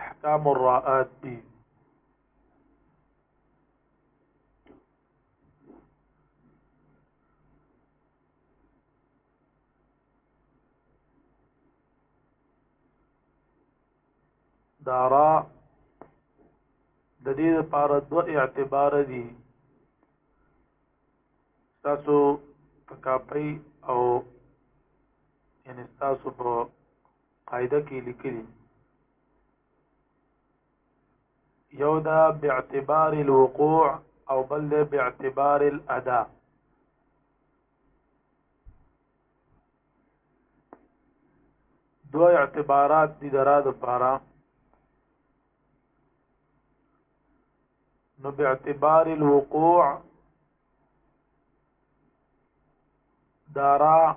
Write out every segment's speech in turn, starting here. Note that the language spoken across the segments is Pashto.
احکام الرآت دي دارا د دې لپاره دوه اعتبار دي تاسو په کاپي او یعنی تاسو په قاعده کې لیکلي یو دا باعتبار الوقوع او بل دا باعتبار الادا دو اعتبارات دي درا د پاره نو باعتبار الوقوع دارا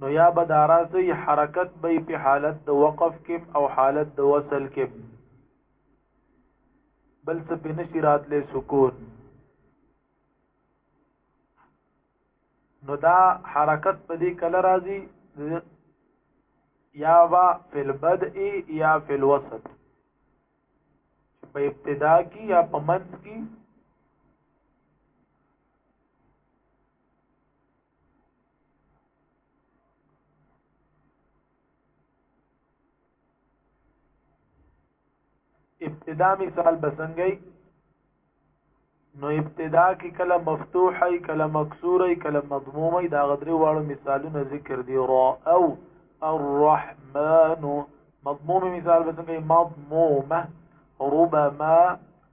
نو یا به دا راځي حرکت به په حالت د وقف کې او حالت د وصل کې بل څه په نشي راتلې سکون نو دا حرکت په دې کله راځي یا وا فی البدء یا فی الوسط په ابتدا کې یا په منځ کې ابتدا مثال بسنګي نو ابتدا کې کله مفتوح ای کله مکسور ای کله مضموم ای دا غدري واړو مثالونه ذکر دي را او الرحمن مضموم مثال بسنګي مضمومه ربما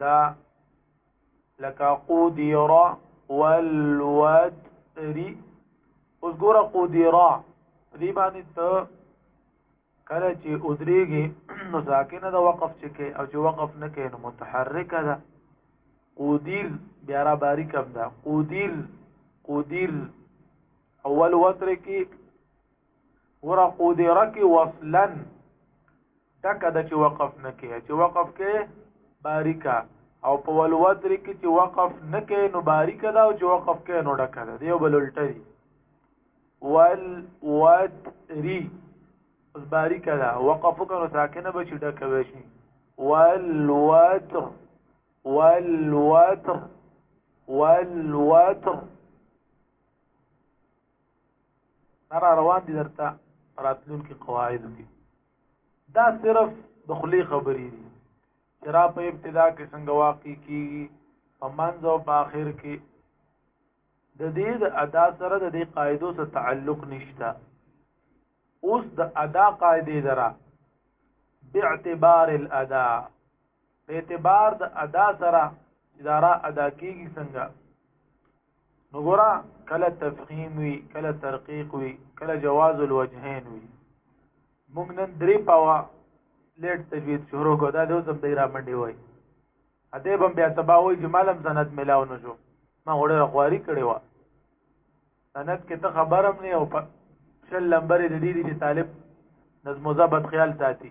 دا لکه قدر والوتر اوس ګوره قدر دې باندې ته کله چې ادریږي نو ساکنه د وقف چې کې او چې وقف نه کې نو متحرکه ده قدر بیا را باریک ده قدر قدر اول وتر کې ور قدر کی وصلا ټک د چې وقف نه کې چې وقف کې باریکا او په ولوتر کې چې وقف نه کې نو باریکا دا او چې وقف کې نو ډکه ده دیو بل الټه دی ول ود ری اوس باریکا دا وقف کنو ساکنه به چې ډکه وشي ول وتر ول وتر ول وتر را روان دي درته راتلون کې قواعد دي دا صرف د خلی خبرې دي چې را په ابتدا کې څنګه واقع کیږي په منځ او په آخر کې د دې د ادا سره د دې قاعدو سره تعلق نشته اوس د ادا قاعده درا باعتبار الادا په اعتبار د ادا سره چې دا را ادا کیږي څنګه نو ګورا کله تفخیم وی کله ترقیق وی کله جواز الوجهین وی موږ نن درې پاوا لیټ تجوید شروع کو دا د اوس هم دایره منډي وای اته بم بیا سبا وای جمالم سند ملاو نه شو ما وړه غواری کړي وا سند کې ته خبرم نه او شل لمبر د دې دي طالب نظم ضبط خیال ساتي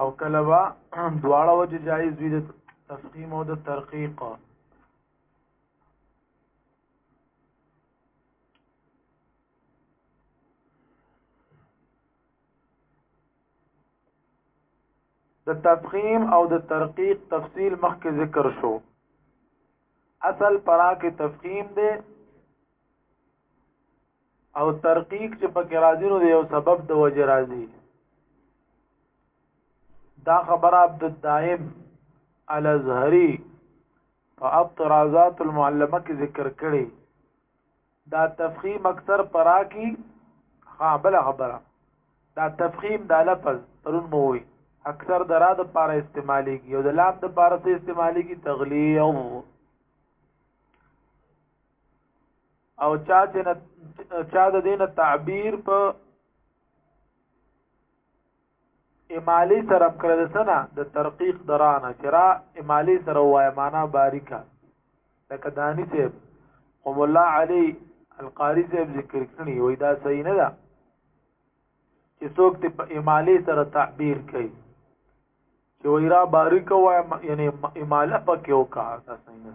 او کله با دواړه وجه جایز وي د تفخیم او د ترقیق د تفخیم او د ترقیق تفصیل مخکې ذکر شو اصل پرا کې تفخیم دی او ترقیق چې پکې راځي نو یو سبب د وجه راځي دا خبر عبد الدائم الازهری په اعتراضات المعلمه کې ذکر کړي دا تفخیم اکثر پرا کی ها بل خبره دا تفخیم دا لفظ پرون مو وي اکثر درا د پاره استعمالي کی او د لام د پاره څه استعمالي کی تغلیظ او چا چې نه چا د دین تعبیر په امالی سره کړل سنه د ترقیق درانه چرا امالی سره وای معنا باریکا لکه دانی ته قوم الله علی القاری ته ذکر کړی وای دا صحیح نه ده چې څوک ته په امالی سره تعبیر کوي چې وای را باریکا وای یعنی اماله پکې وکا دا صحیح نه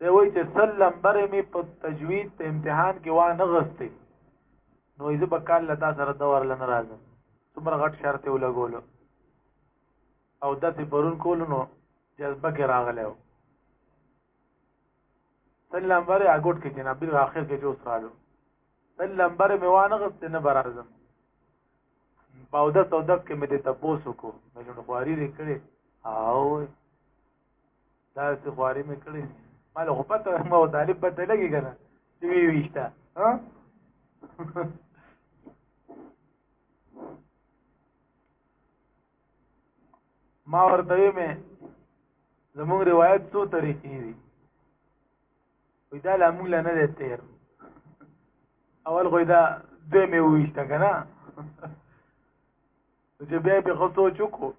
دی وای چې سل لمبر می په تجوید په امتحان کې وا نه غستې نو یې په کال لتا سره د ورل نه راځم څومره غټ شرط یې ولګولو او دته پرون کول نو جذبه کې راغلی و سل لمبر اګوټ کې جناب بیر اخر کې جو سرالو سل لمبر می وا نه غستې نه برازم باوده سودک کې مې د تپوس وکړو مې نو خواري لري کړې او دا څه خواري مې کړې مال خو پته ما او طالب پته لګي کنه چې وی ویشته ها ما ورته مې زموږ روایت څو طریقې دي وې دا لا موږ نه دی تیر اول خو دا دوی مې وویشته که نه چې بیا یې پرې ښه سوچ وکړو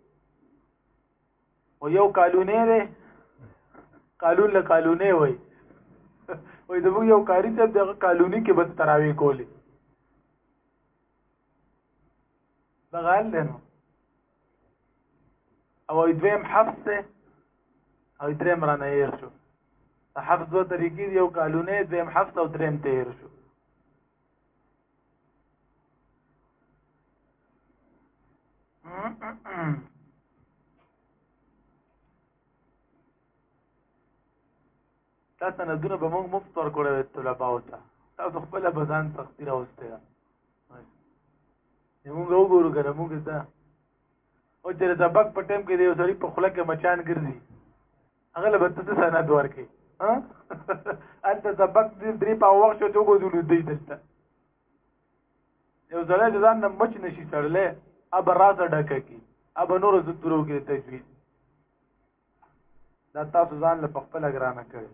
او یو کالونه دی کالون له کالونه وای وای د یو کاری ته د کالونی کې به تراوی کولی دا غال دی نو او دویم حفظ دی او دریم رانه یې شو حفظ دوه طریقې یو کالونه دویم حفظ او دریم تیر شو دا سندونه به موږ مفت ورکړی وي طلباو ته تاسو خپله به ځان سختي راوستې ده موږ وګورو که نه موږ ته او چې د سبق په ټایم کې د یو سړي په خوله کې مچان ګرځي هغه له به ته څه سند ورکړې هلته سبق درې په وخت شو چې وګورو دی دلته یو ځلې ځان نه مچ نشي سړلې اب راز ډکه کی اب نور ز درو کې تجوید دا تاسو ځان له خپل ګرانه کړی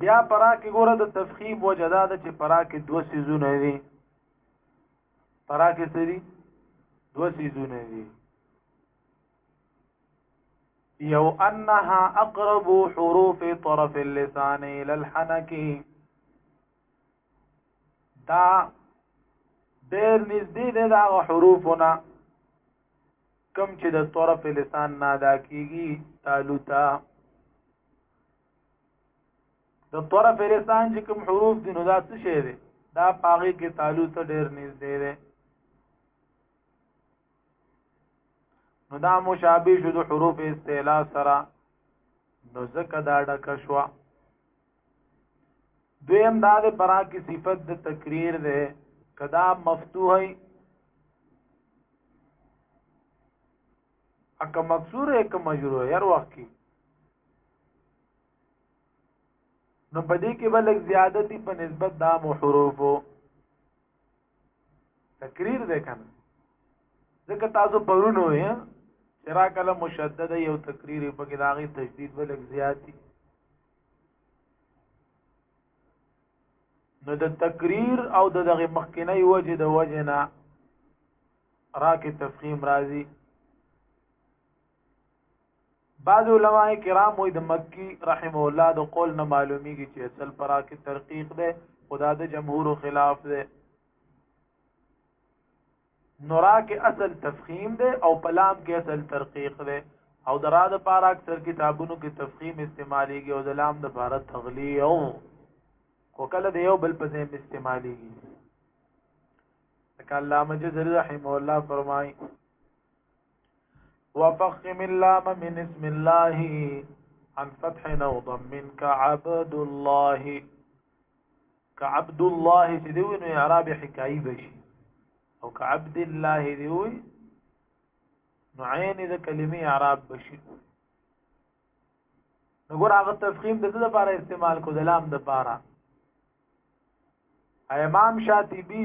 بیا پرا کې ګوره د تفخیم وجه دا ده چې پرا کې دوه سيزونه دي پرا کې سری دوه سيزونه دي یو انها اقرب حروف طرف اللسان الى الحنك دا ډېر نږدې دی دا حروفونه کم چې د طرف لسان نه ادا کیږي تالوتا د طرف لسان چې کوم حروف دي نو دا څه شی دی دا پاغي کې تعالو ته ډیر نږدې دی نو دا مشابه شو د حروف استعلا سره نو زکه دا ډک شو دویم دا د پرا کی صفت د تکریر ده کدا مفتوحی اکه مکسور ہے که مجرور ہے هر وخت کی نو پدې کې بلک زیادتی په نسبت دا محروفو تکریر ده کنه ځکه تاسو پرونو یې سرا کله مشدد یو تکریر په کې داغي تشدید بلک زیاتی نو د تقریر او د دغه مخکنی وجه د وجه نه راکه تفخیم راځي بعض علما کرام وې د مکی رحم الله د قول نه معلومیږي چې اصل پرا کې ترقیق ده خدا د جمهور خلاف ده نورا کې اصل تفخیم دی او پلام کې اصل ترقیق دی او درا د پاره اکثر کتابونو کې تفخیم استعماليږي او د لام د پاره تغلیه او کو کله د یو بل په ځای استعماليږي لکه علامه جزري رحم الله فرمایي وفخم اللام من اسم الله عن فتح او ضم كعبد الله که عبد الله چې دی نو اعراب حکایي بشي او که عبد الله دی وي نو عین د کلمې اعراب بشي نو ګور هغه تفخیم د دې لپاره استعمال کو د لام د لپاره امام شاطبی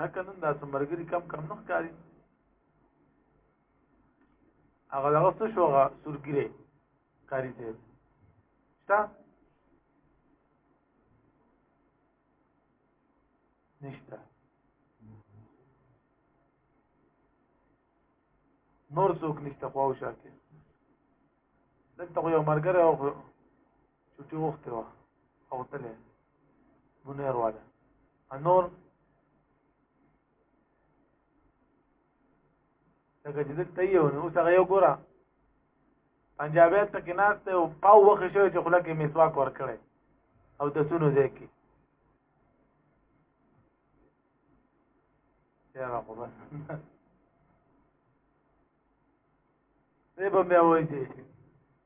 هکه نن دا سمرګری کم کم نه ښکاری هغه دغه څه شو هغه سورګری کاری ته شته نشته نور څوک نشته خو او شاکه دلته یو مرګره او چټي وخته وا او تله بنیر والا انور لکه چې دلته یو نو اوس هغه یو ګوره پنجابی ته کې ناست او پاو وخت شوی چې خله کې مسواک ورکړي او د سونو ځای کې یا رب بس دې به بیا وایي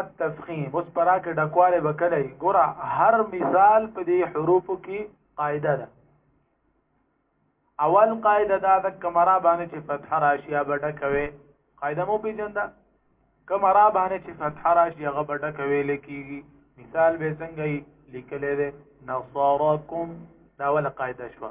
التفخیم اوس پرا کې ډکواله وکړي ګوره هر مثال په دې حروف کې قاعده ده اول قاعده دا د کمرا باندې چې فتح راشي یا بټه کوي قاعده مو پیژنده کمرا باندې چې فتح راشي هغه بټه کوي لکېږي مثال به څنګه لیکل دي نصارکم دا ولا قاعده شوه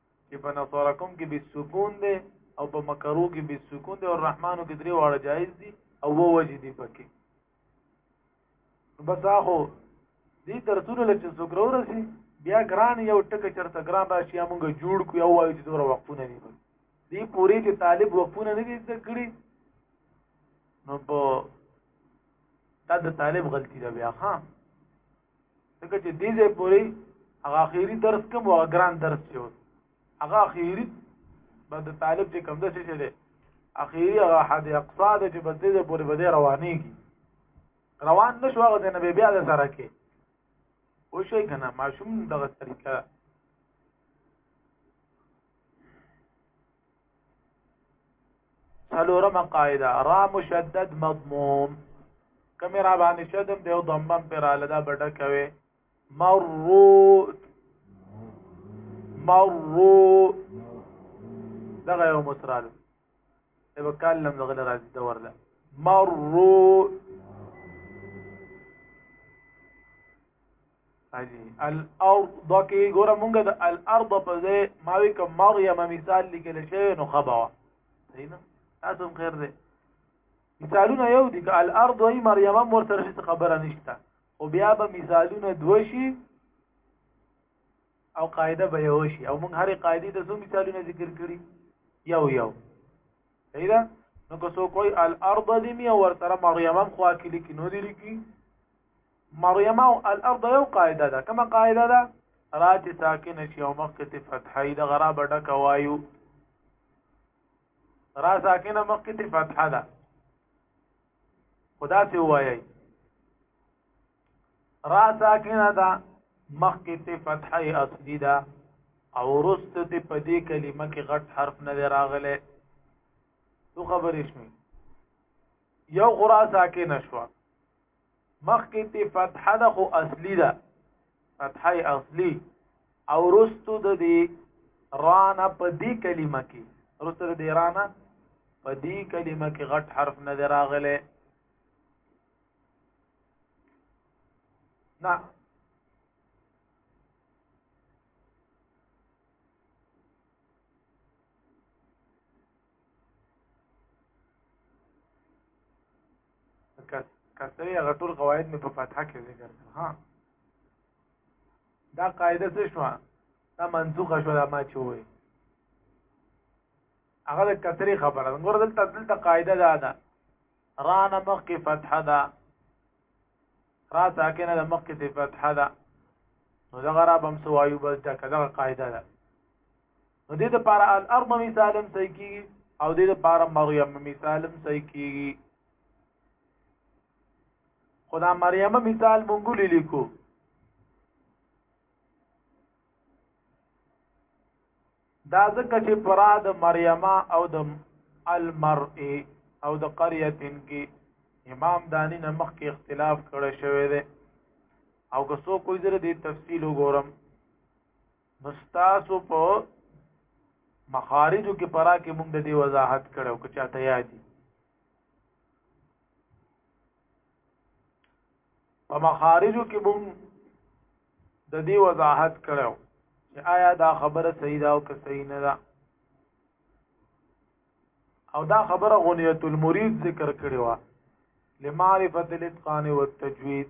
چې په نصارکم کې به سکون دی او په مکرو کې به سکون دی او الرحمنو کې درې واړه جایز دي او وو وجې دي پکې بس اخو دې ترڅونه لکه ذکرو رسی بیا ګران یو ټکه چرته ګران راشي موږ جوړ کو یو وایو چې دوره وقفونه دي دې پوری چې طالب وقفونه نه دي ذکرې نو په دا د طالب غلطي ده بیا ها ځکه چې دې ځای پورې هغه اخیری درس کوم او ګران درس یو هغه اخیری به د طالب چې کوم د څه شه دی اخیری هغه حد اقصا د چې بس دې پورې بده روانېږي روان نشو هغه د نبی بیا د سره کې او شي کنه ماشوم دغه طریقه سلورم قاعده را مشدد مضموم کوم را باندې شدم دی او ضمم پر اله دا بډه کوي مروت مرو دغه یو مصرال ای وکالم دغه راځي دا ورله مرو اجي الارض دکې ګوره مونږ د الارض په ځای ما وی کوم مریم مثال لیکل شوی نو خبره صحیح نه تاسو خیر دی مثالونه یو دي که الارض وی مریم مور سره هیڅ خبره نشته او بیا به مثالونه دوه شي او قاعده به یو شي او مونږ هرې قاعده د څو مثالونه ذکر کړی یو یو صحیح ده نو که څوک وایي الارض دې مې ورسره مریم هم خوا کې لیکي نو دې لیکي مریم او الارض یو قاعده ده کومه قاعده ده را چې ساکن شي او مخکې ته فتحه د غرا بډه کوایو را ساکن مخکې ته فتحه ده خدا ته وایي را ساکن ده مخکې ته فتحه اصلي ده او ورست ته په دې کلمه کې غټ حرف نه راغله تو خبرې شوي یو غرا ساکن شوه مخکې تی فتحه ده خو اصلي ده فتحه اصلي او رستو د دې رانه په دې کلمه کې رستو د دې رانه په دې کلمه کې غټ حرف نه راغلی نه کسره هغه ټول قواعد مې په فتحه کې ذکر کړ ها دا قاعده څه شو دا منسوخه شو دا ما چوي هغه د کسره خبره نګور دلته دلته قاعده دا ده ران مخ کې فتحه ده را ساکنه د مخ کې فتحه ده نو دا غراب هم سو وایو بس دا کله قاعده ده نو دې لپاره الارض مثال هم صحیح کیږي او دې لپاره مریم مثال هم صحیح کیږي خدا مریم مثال مونږ لیکو دا ځکه چې پرا د مریم او د المرء او د قريه کې امام دانی نه مخ کې اختلاف کړی شوی دی او که څوک کوئی زره دې تفصیل وګورم مستاسو په مخارجو کې پرا کې موږ د دې وضاحت کړو که چاته یادي په مخارجو کې موږ د دې وضاحت کړو چې آیا دا خبره صحیح ده او که صحیح نه ده او دا خبره غنیت المرید ذکر کړی و لمعرفت الاتقان والتجوید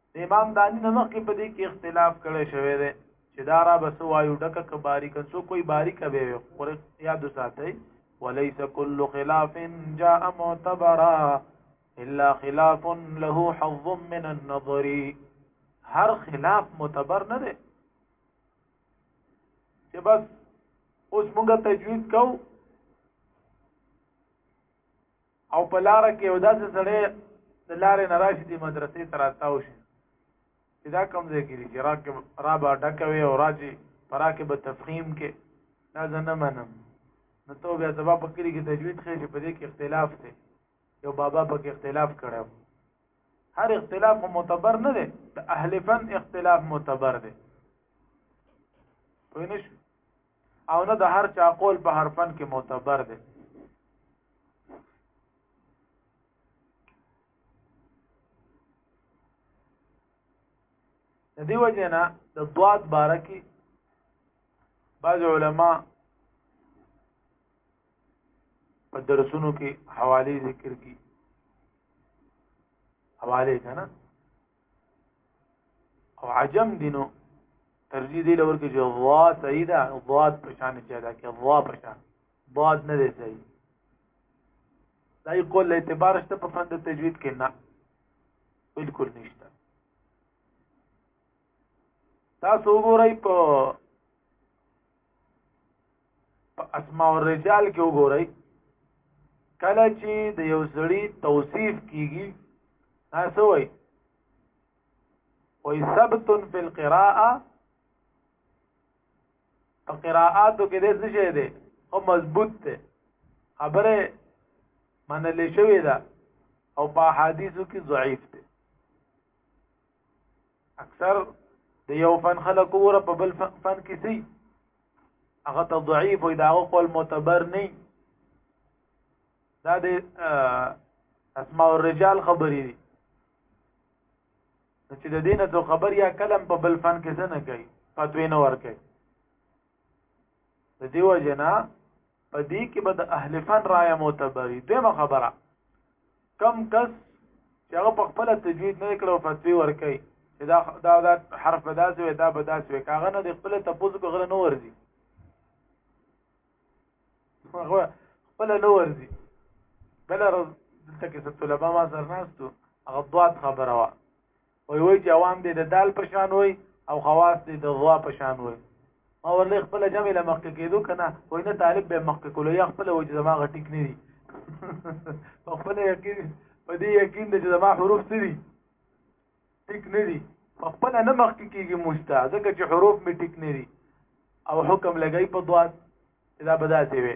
د امام دانی نه مخکې په دې کې اختلاف کړی شوی دی چې دا را بس وایو ډکه که باریک څو کوئی باریک به وي خو یاد ساتئ وليس كل خلاف جاء معتبرا الا خلاف له حظ من النظر هر خلاف معتبر نه دی چې بس اوس موږ تجوید کوو او په لار کې یو داسې سړی د لارې نه راشي دی مدرسې ته راتاو شي چې دا کم ځای کېږي چې راکې را به ډکوي او راځي پرا کې به تفخیم کې دا زه نه منم نو ته بیا زما په کلي کې تجوید ښې چې په دې کې اختلاف دی یو بابا په کې اختلاف کړی هر اختلاف معتبر نه دی د اهل فن اختلاف معتبر دی پوه نه شو او نه د هر چا قول په هر فن کې معتبر دی دیو جنا د دوات بارکی بعض علما په درسونو کې حواله ذکر کی حواله کنه او عجم دینو ترجیح دی لور کې جو وا صحیح ده ضاد په شان چې دا کې وا په شان ضاد نه دی صحیح دا یو کول اعتبار شته په فن د تجوید کې نه بالکل نشته تاسو وګورئ په په اسماء الرجال کې وګورئ کله چې د یو سړي توصیف کیږي تاسو وایي وي ثبت فی القراءه په قراءاتو کې د څه شی دی او مضبوط دی خبره منلې شوې ده او په حدیثو کې ضعیف دی اکثر د یو فن خلک ور په بل فن کې سي هغه ته ضعیف وي دا قول معتبر نه دا د اسماء الرجال خبرې دي چې د دینه څو خبر یا کلم په بل فن کې څه نه کوي فتوی نه ور کوي د دیو جنا په دې کې به د اهل فن رائے معتبري دغه خبره کم کس چې هغه په خپل تجوید نه کړو فتوی ورکي چې دا دا, دا حرف داسې وي دا به داسې وي کاغه نه د خپل تپوز کو غره نه ورځي هغه خپل نه ورځي بل ورځ دلته کې طلبه ما سره ناستو هغه دوات خبره وه وای وای چې عوام دې د دال په شان وای او خواص دې د ضوا په شان وای ما ورله خپل جمع له مخکې کېدو کنه وای نه طالب به مخکې کولو یا خپل وای چې زما غټیک نه دي په خپل یقین په دې یقین دې چې زما حروف څه دي ټیک نه دي په خپل نه مخکې کېږي مشته ځکه چې حروف می ټیک نه دي او حکم لګای په دوات دا بداسي وي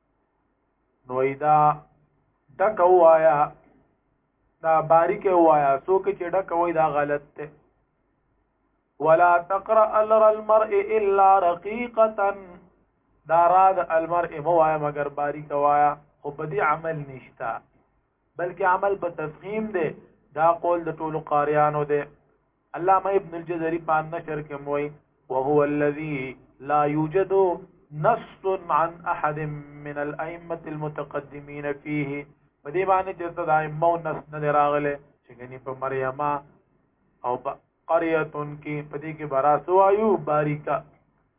نو دا ډک وایا دا باریک وایا څوک چې ډک وای دا غلط ته ولا تقرا الر المرء الا رقيقه دا را د المرء موایا مگر باریک وایا خو په دې عمل نشتا بلکې عمل په تفهیم دی دا قول د ټولو قاریانو دی علامه ابن الجزري په نشر کې موي وهو الذي لا يوجد نص عن احد من الائمه المتقدمين فيه په دې باندې چې د ائمه نص نه راغله چې غني په مریم او قريه کې په دې کې براسو وايو باریکا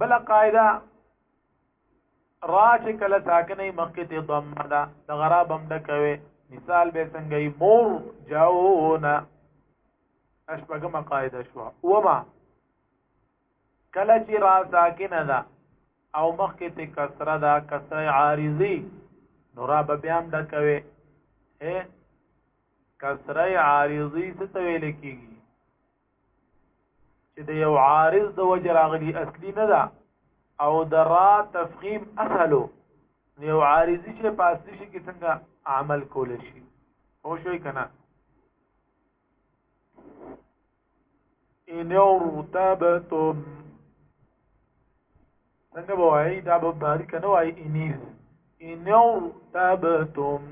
بل قاعده را چې کله ساکنې مخکې ته ضمه ده د غراب هم ډکوي مثال به څنګه یې مور جاونا اشبګه قاعده شو وما کله چې را ساکنه ده او مخکې ته کسره ده کسره عارضي نو را به بیا هم ډکوي اے کسره عارضي څه ته ویل کیږي چې د یو عارض د وجه راغلی اصلي نه ده او د را تفخیم اسهلو یو عارضی چې په اصلي شي کې څنګه عمل کول شي او شوي کنه ان ارتبتم څنګه به وایي دا به باری کنه وایي انیز انو تبتم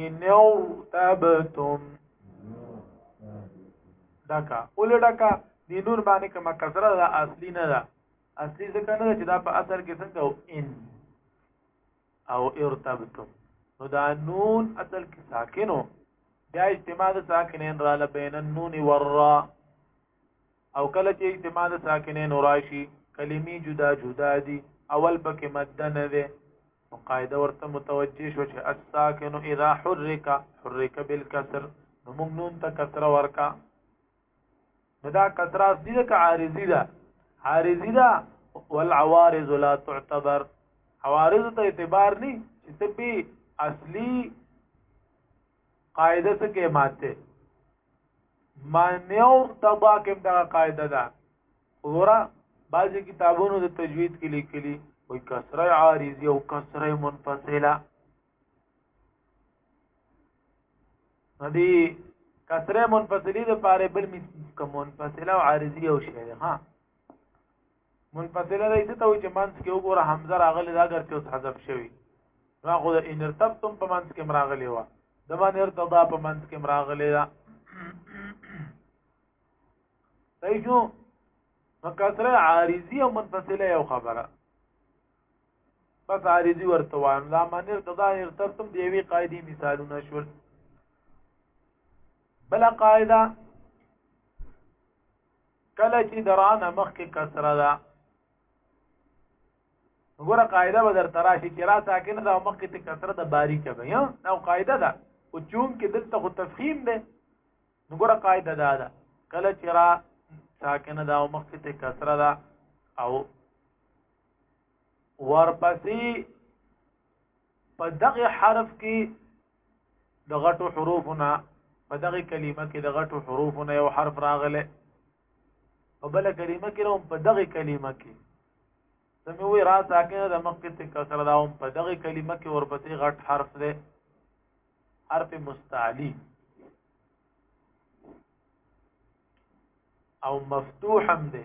انو تبتم دکا اول دکا دی نور باندې کما کسره دا اصلي نه ده اصلي ځکه نه چې دا په اصل کې څنګه او ان او ارتبتم نو دا نون اصل کې ساکنو بیا اجتماع د ساکنین را لبین النون والراء او کله چې اجتماع د ساکنین راشي کلمې جدا جدا دي اول پکې مد نه ده نو قاعده ورته متوجه شو چې الساکن اذا حرك حرك بالكسر نو موږ نون ته کسره ورکا نو دا کسره اصلي ده که عارضي ده عارضي ده والعوارض لا تعتبر عوارض ته اعتبار نه چې ته به اصلي قاعده څه کې ماته مانع او تبا کې دا قاعده ده ورا بعضی کتابونو د تجوید کې لیکلي وي کسره عارضی او کسره منفصله ندی کسره منفصلی د پاره بل می کوم منفصله او عارضی او شی ها منفصله دی ته وي چې منځ کې وګوره حمزه راغلی دا اگر چې اوس حذف شوی نو خو د ان ارتبتم په منځ کې مراغلی و د من ارتضا په منځ کې مراغلی دا صحیح شو مکسره عارضی او منفصله یو خبره بس عارضی ورته وایم دا من ارتضا ارتبتم دی وی قاعده مثالونه شول بل قاعده کله چې دران مخ کې کسره ده وګوره قاعده به در تراشي چې را ساکنه ده مخ کې کسره ده باریک ده یا دا قاعده ده او چون کې دلته خو تفخیم ده وګوره قاعده ده ده کله چې را ساکنه ده مخ کې کسره ده او ورپسې په دغه حرف کې د غټو حروفنا په دغه کلمه کې د غټو حروفنا یو حرف راغله په بل کلمه کې هم په دغه کلمه کې سموي را ساکن د مکه ته کسر دا هم په دغه کلمه کې ورپسې غټ حرف دی حرف مستعلی او مفتوح هم دی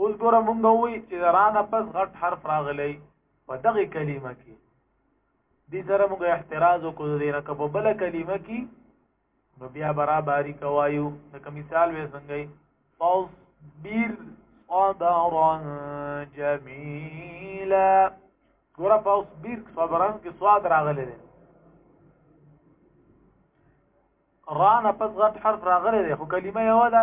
اوس ګوره مونږ وی چې رانه پس غټ حرف راغلی په دغه کلمه کې دې سره مونږ احتراز وکړو دې نه کبه بل کلمه کې نو بیا برابرۍ کوایو لکه مثال وې څنګه فاصبر صبرا جميلا ګوره فاصبر صبرا کې صاد راغلی دی رانه پس غټ حرف راغلی دی خو کلمه یو ده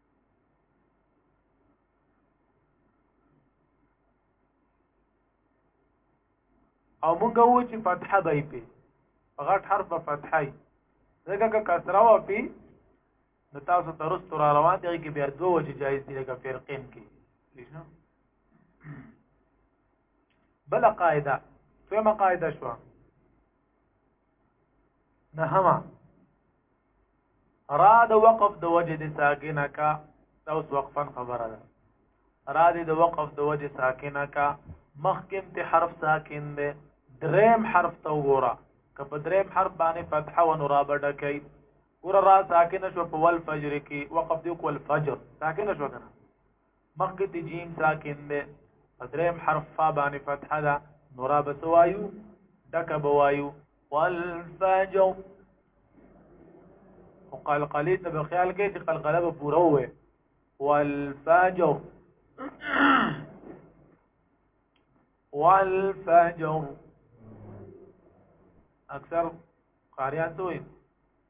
او موږ وو چې فتحه به یې پی غټ حرف به فتحه یې ځکه که کسره وه پی نو تاسو ترستو را روان دی کې بیا دوه وجې جایز دی لکه فرقین کې بل قاعده فهمه قاعده شوه نه هما را د وقف د وجه د ساکنه کا دا اوس وقفن خبره ده را د وقف د وجه ساکنه کا مخکم ته حرف ساکن ده دریم حرف ته وګوره که په دریم حرف باندې فتحه و نورا بډه کوي ګوره را ساکنه شو په ول فجر کې وقف دی کو الفجر ساکنه شو کنه مخکې ته جیم ساکن دی په دریم حرف فا باندې فتحه ده نو را به څه وایو ډکه به وایو والفجر خو قلقلې ته به خیال کوي چې قلقله به پوره ووي والفجر والفجر اکثر قاریان ته وایي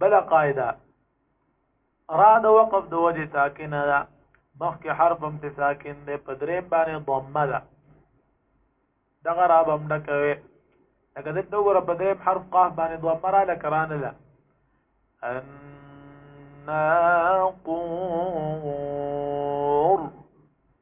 بل قاعده را د وقف د وجه ساکنه ده مخکې حرف هم ته ساکن دی په دریم باندې ضمه ده دغه را به هم نه کوي لکه دلته وګوره په دریم حرف قاف باندې ضمه را لکه رانه ده الناقور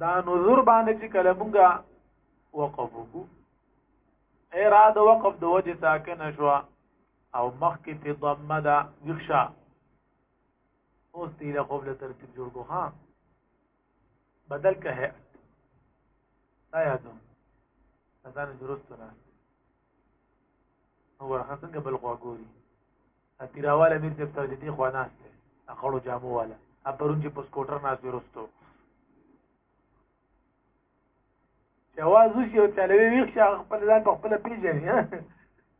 دا نذور باندې چې کله مونږه وقف وکړو اراده وقف د وجه ساکن شو او مخکې ته ضمه دا وښه اوس دې له قبل ترتیب جوړ کو ها بدل که ہے دا یادو اذان درست نه هو راځنګ بل غوګوري اپیراواله میر صاحب تر دې خو ناس دی اخړو جامو والا اپرون چې په سکوټر ناس ورستو جواز وشي او چلوي ویښ شي خپل ځان په خپل پیژني ها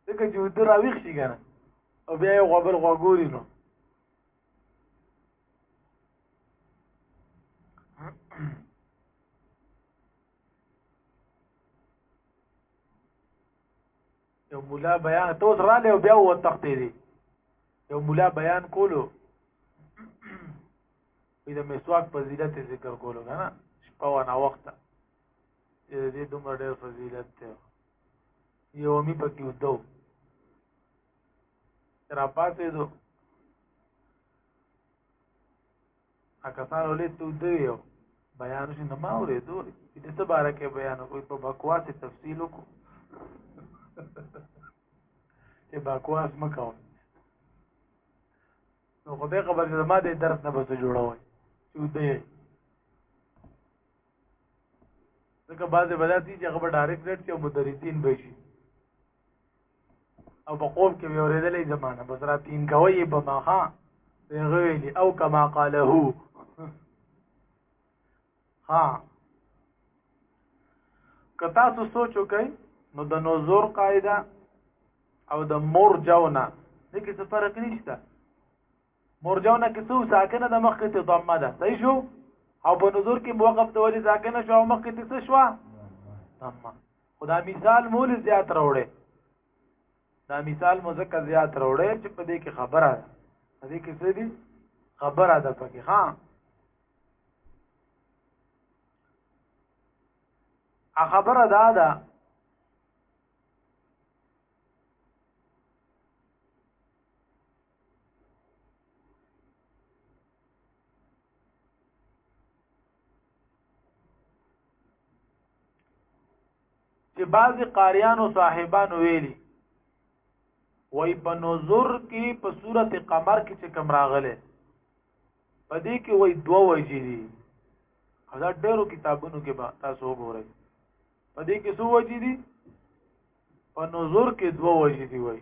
ځکه چې ودر راویښ شي کنه او بیا یو غبل غوګوري نو یو مولا بیان ته اوس رالی او بیا و تختې دی یو مولا بیان کولو وی د مسواک فضیلت ذکر کولو که نه شپه و ناوخته چې د دې دومره ډېر فضیلت دی یو مې پکې ودو را پاتې دو کسان ولې تو دی یو بیان شي نه ما ورې دوه چې د څه باره کې بیان کوي په بکواس تفصیل وکړو چې بکواس مکوئ نو خو به خبر چې ما دې درس نه بس جوړوي چې دې ځکه بعضې بداتي چې هغه به ډایرکټ رېټ چې مدرسین به شي او په قوم کې مې اورېدلې زمانه بس را تین کوي یې په ماخه هغه ویلي او کما قاله ها که تاسو سوچ وکئ نو د نوزور قاعده او د مور جونا دغه څه فرق نشته مرجونه کې څو ساکنه د مخ کې ضمه ده صحیح شو او په نظر کې موقف د وجه ساکنه شو او مخ کې څه شو ضمه خدا مثال مول زیات راوړې دا مثال مزکه زیات راوړې چې په دې کې خبره ده په دې کې څه دي خبره ده پکې ها ا خبره دا ده چې بعض قاریانو صاحبانو ویلي وای په نظر کې په صورت قمر کې چې کم راغله په دې کې وای دوه وجې دي دا ډېرو کتابونو کې به تاسو وګورئ په دې کې څو وجې دي په نظر کې دوه وجې دي وای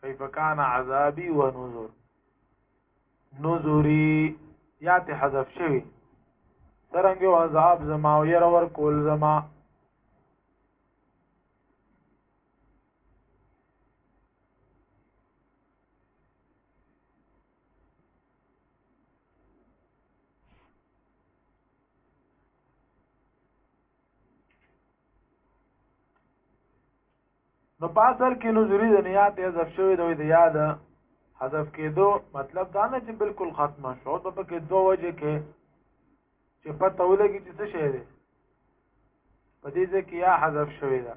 کیف کان عذابی و نذر نذری یات حذف شوی سرنګ او عذاب زما او ير ور کول زما نو په اصل کې نظری د نیات حذف شوی دی د یاد حذف کېدو مطلب دا نه چې بالکل ختمه شو د پکې دوه وجه کې چې پته ولګي چې څه شی دی په دې ځکه یا حذف شوی دی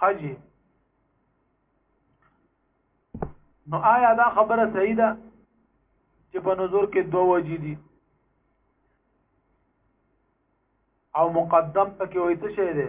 حاجی نو آیا دا خبره صحیح ده چې په نظر کې دوه وجې دي او مقدم پکې وایته شه ده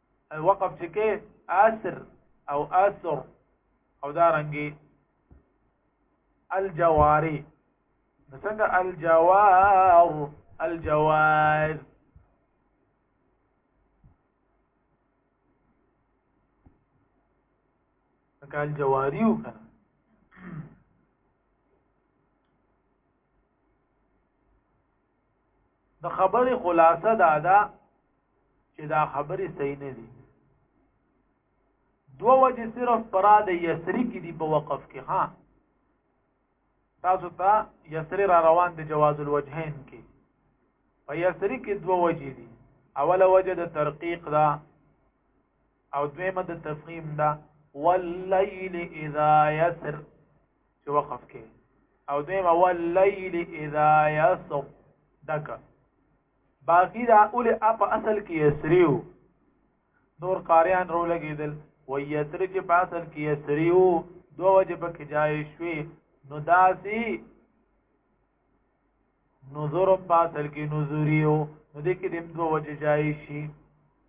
وقف چې کې اسر او اسر او دا رنګي الجواري څنګه الجوار الجوار کال جواری وکړه د خبرې خلاصه دا ده چې دا خبرې صحیح نه دي دو وجه صرف پرا د یسری کې دی په وقف کې ها تاسو ته یسری را روان د جواز الوجهین کې په یسری کې دو وجه دي اوله وجه د ترقیق دا او دویمه د تفخیم دا واللیل اذا یسر چې وقف کې او دیم واللیل اذا یسر دک باقی دا اول اپ اصل کې یسریو نور قاریان رو لګیدل و یسر چې په اصل کې یسریو دو وجه پکې جای شوي نو داسي نظر په اصل کې نظریو نو دې کې دیم دو وجه جای شي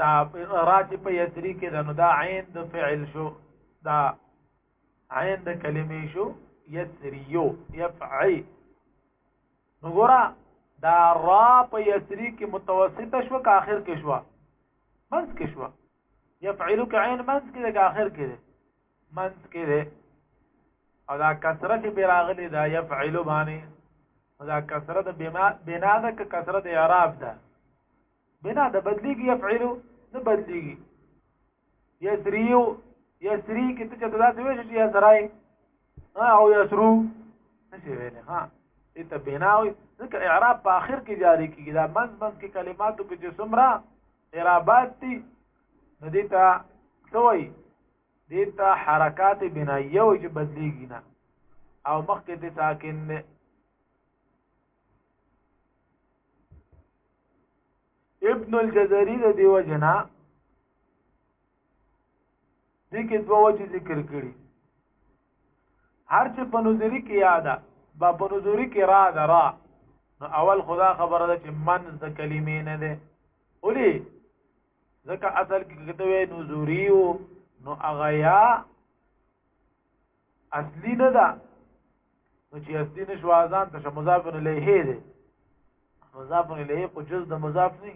دا راځي په یسری کې دا نو دا عین د فعل شو دا عین د کلمې شو یسریو یفعی نو ګورا دا را په یسری کې متوسطه شو که اخر کې شو منځ کې شو یفعلو که عین منځ کې ده که اخر کې ده منځ کې ده او دا کسره چې براغلی دا یفعلو باندې دا کسره د بنا ده که کسره د اعراب ده بنا د بدلیږي يفعلو نه بدلیږي یسریو یسری کې ته چې دا څه وایي چې یسرای او یسرو نشي ویلې ها ته بنا وي ځکه اعراب په اخر کې جاری کیږي دا منځ منځ کې کلماتو کې چې څومره اعرابات دي نو دې ته څه وایي دې ته حرکات بنایه وي چې بدلیږي نه او مخکې ته ساکن نه ابن الجزري د دیو جنا دې کې دوه وجې ذکر کړي هر چې په نظری کې یاده با په نظری کې را ده را نو اول خدا خبره ده چې من د کلمې نه ده ولي ځکه اصل کې کته وې نظری وو نو اغیا اصلي نه ده نو چې اصلي نشو ځان ته مضاف الیه دی مضاف الیه خو جز د مضاف نه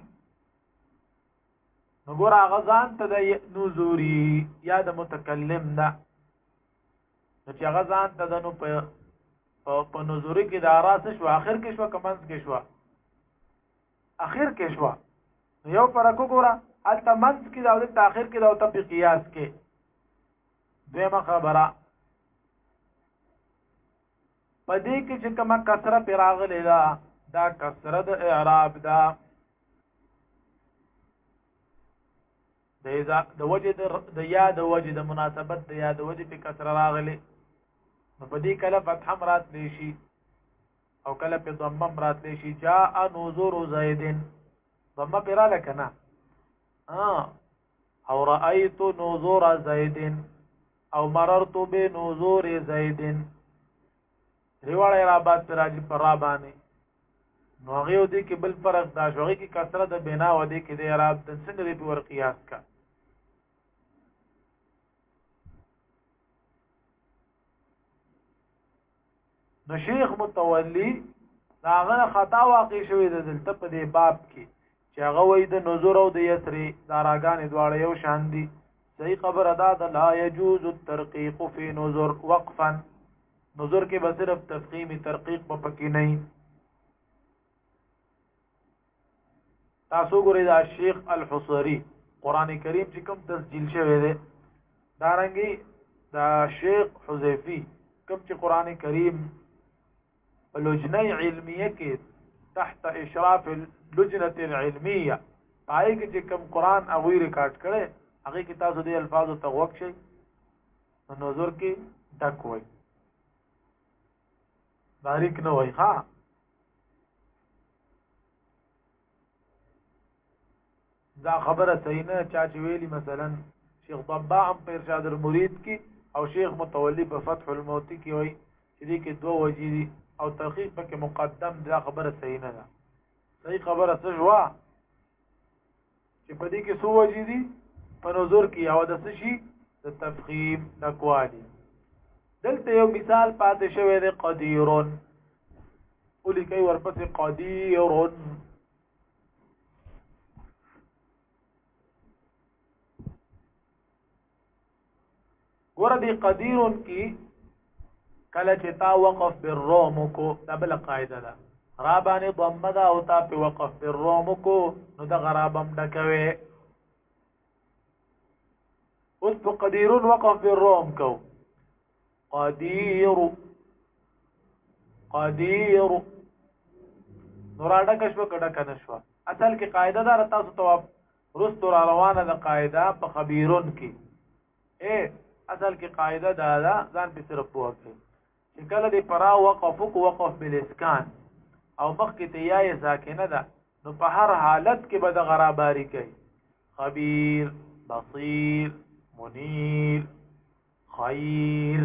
نو ګور هغه ځان ته د نزوري یا د متکلم نه نو چې هغه ځان ته د نو په په نزوري کې د اراس شو اخر کې شو کمنس کې شو اخر کې شو نو یو پر کو ګوره الته منس کې دا د اخر کې دا او ته قیاس کې دیمه خبره په دې کې چې کومه کسره پر راغلې ده دا کسره د اعراب ده د اذا د وجه د یا د وجه د مناسبت د یا د وجه په کسره راغلې نو په دې کله فتح مراد لې شي او کله په ضمه مراد لې شي جاء نذور زیدن ضمه پر لکنه ها او رأيت نذور زيد او مررت بنذور زيد ریواړی را باد پر راځي پر را باندې نو هغه یو دی کې بل فرق دا شوږي کې کثره د بنا و دی کې د اعراب د څنګه دی په ور قیاس کا نو شیخ متولی دا غره خطا واقع شوې ده دلته په دې باب کې چې هغه وې د نظر او د یسری دا راګانې دواړه یو شان دي صحیح خبر ادا ده لا يجوز الترقيق في نظر وقفا نظر کې به صرف تفخیم ترقیق په پکې نه تاسو ګورئ دا شیخ الحصری قران کریم چې کوم تسجیل شوی دی دا رنګي دا شیخ حذیفی کوم چې قران کریم په لجنه علمیه کې تحت اشراف اللجنه العلميه پای کې چې کوم قران هغه ریکارډ کړي هغه کې تاسو دې الفاظو ته وښه شي نظر کې ډک وای باریک نه وای ها دا خبره صحیح نه چا چې ویلي مثلا شیخ طباع هم په ارشاد المرید کې او شیخ متولی په فتح الموتی کې وایي چې دې کې دوه وجې دي او تحقیق پکې مقدم دا خبره صحیح نه ده صحیح خبره څه جوا چې په دې کې څو وجې دي په نظر کې او د څه شي د تفخیم نکوالي دلته یو مثال پاتې شوی دی قدیرون اولی کوي ورپسې قدیرون ګوره دی قدیرون کی کله چې تا وقف بالروم کو دا بل قاعده ده را باندې ضمه ده او تا په وقف بالروم کو نو دا غرابم ډکوي اوس په قدیرون وقف بالروم کو قدیر قدیر نوراډه کښ وکړه کنه شو اصل کې قاعده ده تاسو ته رستو را روانه د قاعده په خبيرون کې اے اصل کې قاعده دا ده ځان په صرف پوه کې چې کله دې پرا وقف وقف بل اسکان او مخکې ته یا ساکنه ده نو په هر حالت کې به د غراباري کوي خبير بصير منير خير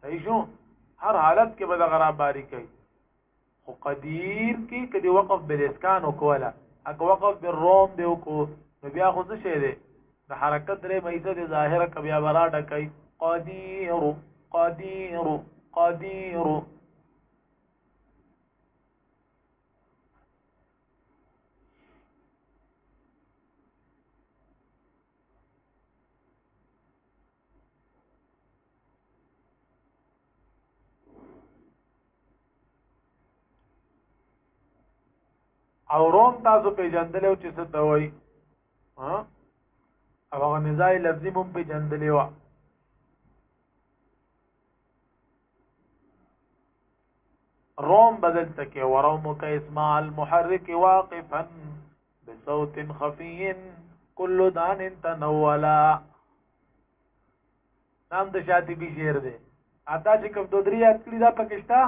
صحیح شو هر حالت کې به د غراباري کوي خو قدیر کې کدی وقف بل اسکان وکولا اګه وقف بل روم دی وکړو نو بیا خو څه شي دی د حرکت لري مېزه د ظاهره ک بیا براټه کوي قدیر قدیر قدیر او روم تاسو پیژندل او چې څه ته وای ها او هغه نزای لفظي مون پیژندل و روم بدل تکي ورومك اسماء المحرك واقفا بصوت خفي كل دان تنولا نام د شاطبي شعر دی ادا چې کوم دودري یاد کړی دا پکشتا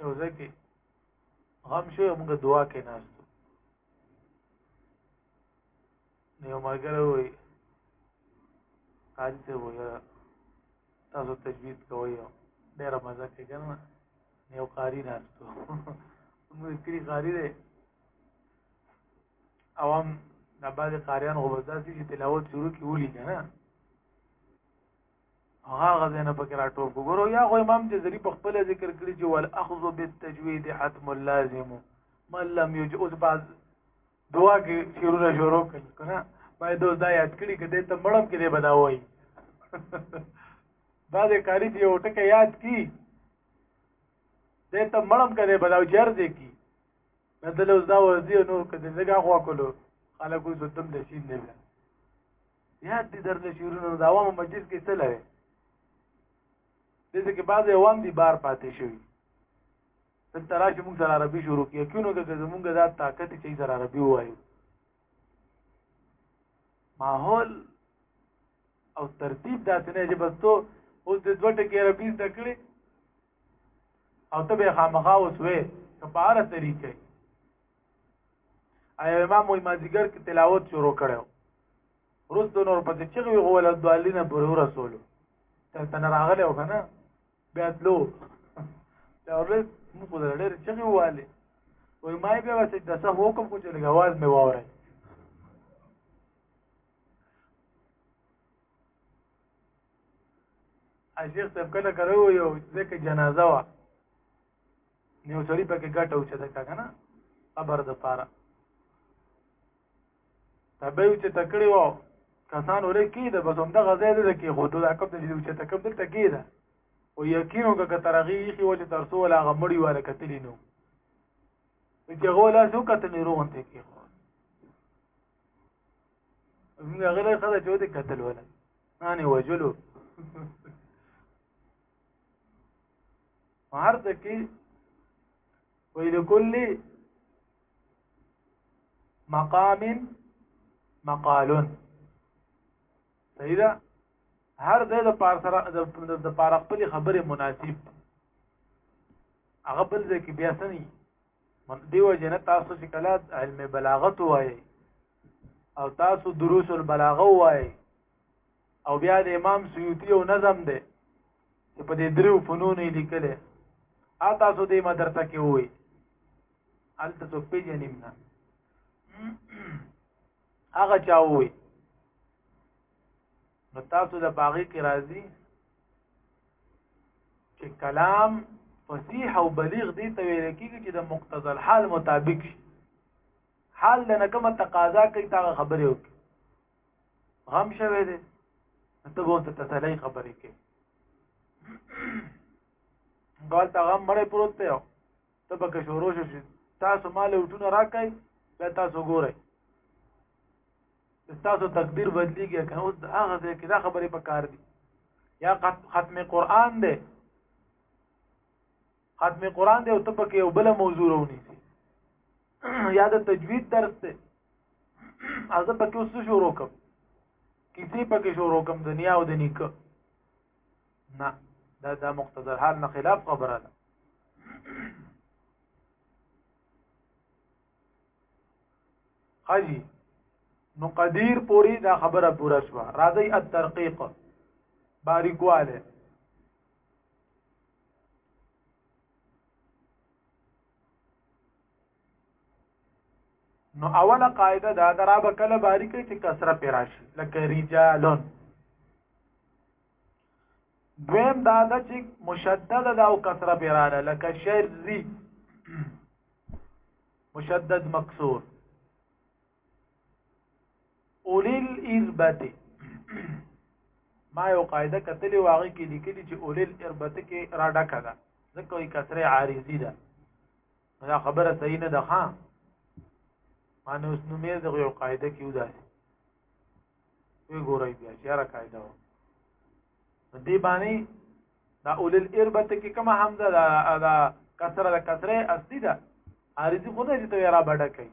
یو ځکه هم شو موږ دعا کې ناستو نو یو ملګری وایي قاضي صاحب وایي تاسو تجوید کوئ ډېره مزه کوي که نه یو قاري ناست و موږ کلي قاري دی عوام دا بعضې قاریان خو بس داسې چې تلاوت شروع کړي ولي که نه هغه ځای نه پکې راټوپ وګورو یا خو امام جزري په خپل ذکر کړی چې والاخذ بالتجوید حتم لازم من لم يجوز بعض دوا کې شروع شروع کړ کنه باید دوس دا یاد کړی کده ته مړم کې دی بداوي دا د کاری دی او ټکه یاد کی دې ته مړم کده بداو جر دی کی بدل اوس دا ورځي نو کده زګه خوا کولو خلکو زدم د شین دی یاد دي درل شیرونو دا وامه مجلس کې څه لري دې کې بعضې وام دي بار پاتې شوی ته ترا چې موږ سره عربي شروع کیو کینو که زمونږ دا طاقت چې سره عربي وایو ماحول او ترتیب داسې نه چې بس ته اوس د دوه ټکي عربي زده کړې او ته به خامخا وسوې که په هره طریقې ایا امام وای مازیګر کې تلاوت شروع کړو روز د نور پسې چې وی غول دوالینه پر رسولو تر تن راغله او کنه بیا تلو دا ورځ موږ د ډېر چغې والي وای ما بیا واسه د څه حکم کو چې لګواز مې واورای اشیخ صاحب کله کړو یو ځکه جنازه وا نیو سړی پکې ګټه وچته کنه خبر د پاره تبه چې تکړه و کسان ولې کېده بس هم دغه ځای ده کې خو دا کوم چې چې تکب دلته کېده او یقین وکړه که ترغی یې و چې ترسو ولا غمړی والا کتلی نو چې غولا سو کتل نه روان ته کې خو موږ غلې خدای چې ودی کتل ولا نه وجلو هر د کې ولكل مقام مقال صحیح ده هر ځای د پار سره د پار خپل خبره مناسب هغه بل ځای کې بیا سني من دیو جن تاسو چې کله علم بلاغت وای او تاسو دروس البلاغه وای او بیا د امام سیوطی او نظم ده چې په دې درو فنونو یې لیکلې ا تاسو دې مدرسه کې وای الته څوک پیژنیم نه هغه چا وای نو تاسو د باغی کې راځي چې کلام فصیح او بلیغ دې ته ویل کېږي چې د مقتضى الحال مطابق شي حال لنه کومه تقاضا کوي تا خبرې وکړي غم شوه دې ته به ته تسلی خبرې کې ګال تا غم مړې پروت ته یو ته به که شروع شې تاسو مال وټونه راکای بیا تاسو ګورئ تاسو تقدیر بدلیږي که اوس هغه ځای کې دا خبرې په کار دي یا ختم قران دی ختم قران دی او ته پکې یو بل موضوع رونی یا د تجوید درس دی او زه پکې اوس شروع کوم کیسې پکې شروع کوم دنیا او د نیکه نه دا د مقتضر حال نه خلاف خبره ده حاجی نو قدیر پوری دا خبره پوره شوه راځي الترقیق باریکواله نو اوله قاعده دا درا به کله باریکه چې کسره پیراشي لکه رجالون دویم دا د چې مشدد دا او کسره پیراله لکه شرزي مشدد مکسور اولل اربته ما یو قاعده کتلې واغې کې لیکلي چې اولل اربته کې را ډکه ده ځکه یې کسره عارضی ده دا خبره صحیح نه ده ها معنی اوس نو مې د یو قاعده کې وداسي وی ګورای بیا چې را قاعده و دې باندې دا اولل اربته کې کومه حمزه ده دا کسره ده کسره اصلي ده عارضی خو نه چې ته را بډه کوي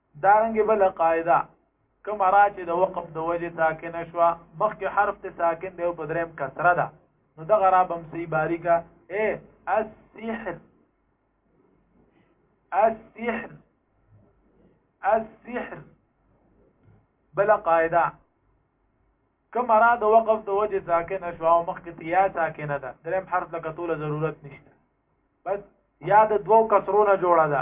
دارنګ بل قاعده کوم را چې د وقف د وجه ساکن شو مخکې حرف ته ساکن دی او په دریم کسره ده نو دغه را بم سی باریکا اے السحر السحر السحر بل قاعده کوم را د وقف د وجه ساکن شو او مخکې ته یا ساکنه ده دریم حرف لکه ټول ضرورت نشته بس یا د دوو کسرونه جوړه ده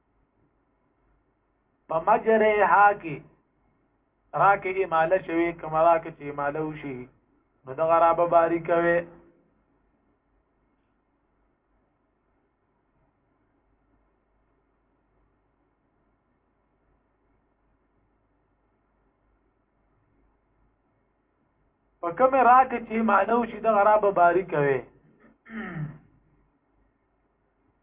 په مجره ها کې راکه اماله شوی کوم راکه چې اماله وشي نو دغه را به باری کوي په کومه راکه چې مانو شي د غرابه باری کوي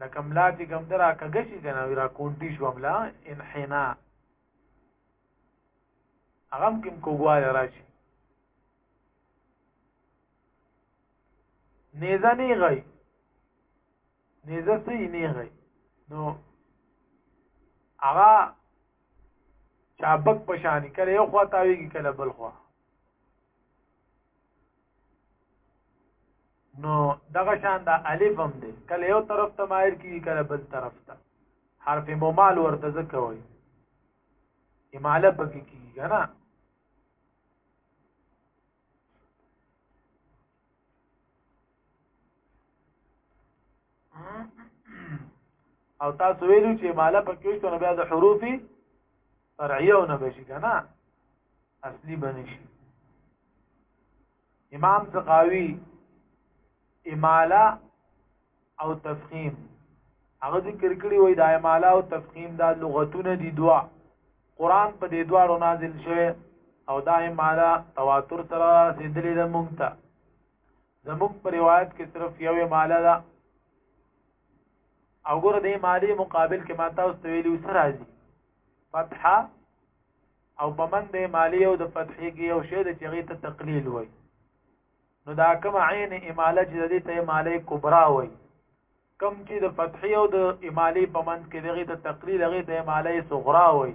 لکه ملا چې کوم درا کګه شي کنه را کونډي شو ملا انحنا هغه کوم کوواله راشي نیزه نه غي نیزه سي نه غي نو هغه چابک پشانی کله یو خوا تاویږي کله بل خوا نو دغه شان دا الف هم دی کله یو طرف ته مایر کی کله بل طرف ته حرف ممال ورته ځکه وایي اماله پکې کیږي کنه او تاسو ویلو چې مالا پکې شو نو بیا د حروفي فرعیونه بشي کنه اصلي بنشي امام زقاوی اماله او تفخیم هغه ذکر کړی وای د اماله او تفخیم دا لغتونه دي دوا قران په دې دواړو نازل شوه او دا اماله تواتر سره سیدلې د مونږ ته زموږ په روایت کې صرف یو اماله ده او ګور د مالی مقابل کې ما تاسو ته ویلو سره راځي فتحه او بمن د مالی او د فتحې کې یو شی د چغې ته تقلیل وای نو دا کوم عین اماله چې د دې ته مالی کبرا وای کم چې د فتحې او د امالی بمن کې دغه ته تقلیل هغه د مالی صغرا وای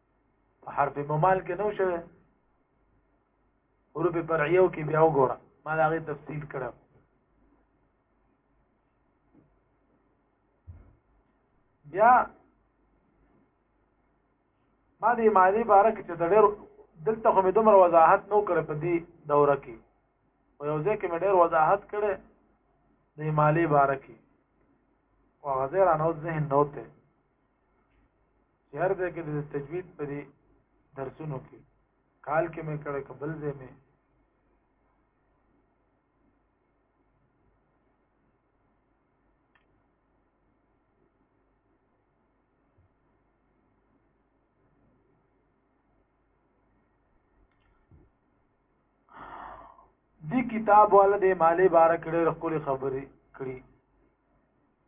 په حرف ممال کې نو شوه حروف فرعیو کې بیا وګوره ما دا غي تفصیل کړم بیا ما دې ماضي باره کې چې د ډېر دلته خو مې دومره وضاحت نو کړ په دې دوره کې او یو ځکه مې ډېر وضاحت کړې د مالی باره کې او غزیر انو ذهن نوته چې هر ځای کې د تجوید په دې درسونو کې کال کې مې کړه کبل ځای مې دی کتاب والا د مالې بار کړي خپل خبرې کړي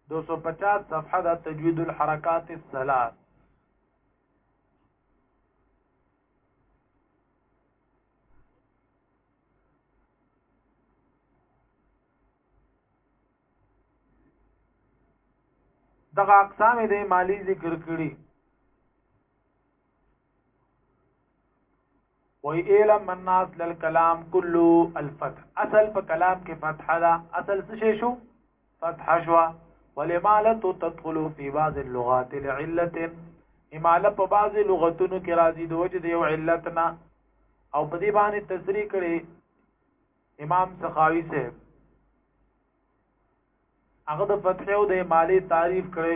250 صفحه د تجوید الحرکات الثلاث دغه اقسام د مالی ذکر کړي وی ایلم من ناس للکلام کلو الفتح اصل په کلام کې فتح ده اصل څه شو فتح شو ولماله تدخل في بعض اللغات لعله اماله په بعض لغتونو کې راځي د وجه د یو علت نه او په دې باندې تصریح کړي امام سخاوي صاحب هغه د فتح او د مالی تعریف کړي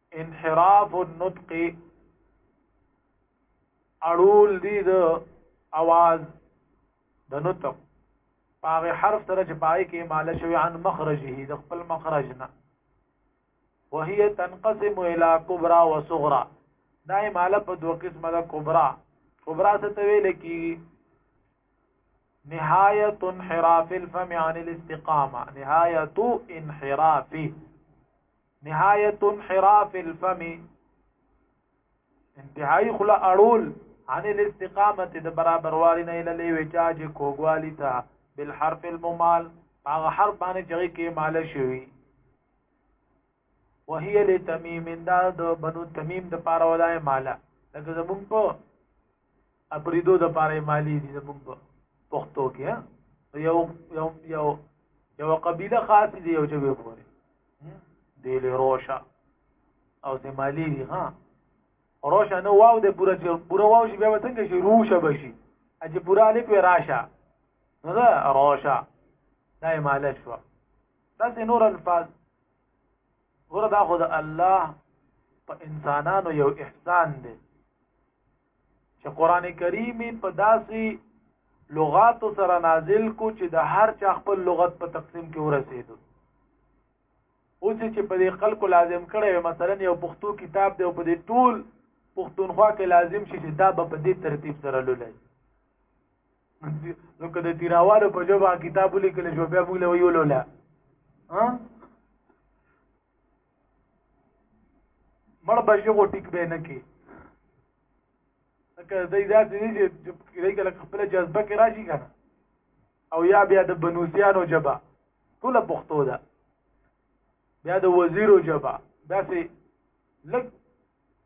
انحراف النطق اړول دي د اواز د نطق هغه حرف سره چې پای کې مال شوی عن مخرجه د خپل مخرج نه وهي تنقسم الى كبرى وصغرى دا مال په دوه قسمه ده کبرا کبرا څه ته ویل کی نهایت انحراف الفم عن الاستقامه نهایت انحراف نهایت انحراف الفم انتهایی خلا اړول عن الاستقامه د برابر والی نه اله لوي چا چې کوګوالی تا بالحرف الممال هغه حرف باندې چې کې مال شوی وهي لتمیم دا د بنو تمیم د پاره ولای مالا لکه زمون په اپریدو د پاره مالی دي زموږ پښتو کې یو یو یو یو قبيله خاص دي یو چې وګوري دی له روشا او د مالی دي ها روشا نو واو د پورا چې پورا واو شي بیا وتنګ شي روشا بشي اجه پورا الف راشه نو دا روشا دا مال شو داسې نور الفاظ وردا خو د الله په انسانانو یو احسان دی چې قران کریم په داسې لغات سره نازل کو چې د هر چا خپل لغت په تقسیم کې ورسېدو اوس چې په دې خلکو لازم کړي مثلا یو پښتو کتاب دی او په دې ټول پښتونخوا کې لازم شي چې دا په دې ترتیب سره لولای نو کله تیراوالو په جواب کتاب لیکل شو بیا موږ له ویولو لا ها مړ به یو ټیک به نه کې که دای دا دې چې دای کله خپل جذبه کې راشي کنه او یا بیا د بنوسیانو جبا ټول پښتو ده بیا د وزیرو جبا دا سي لګ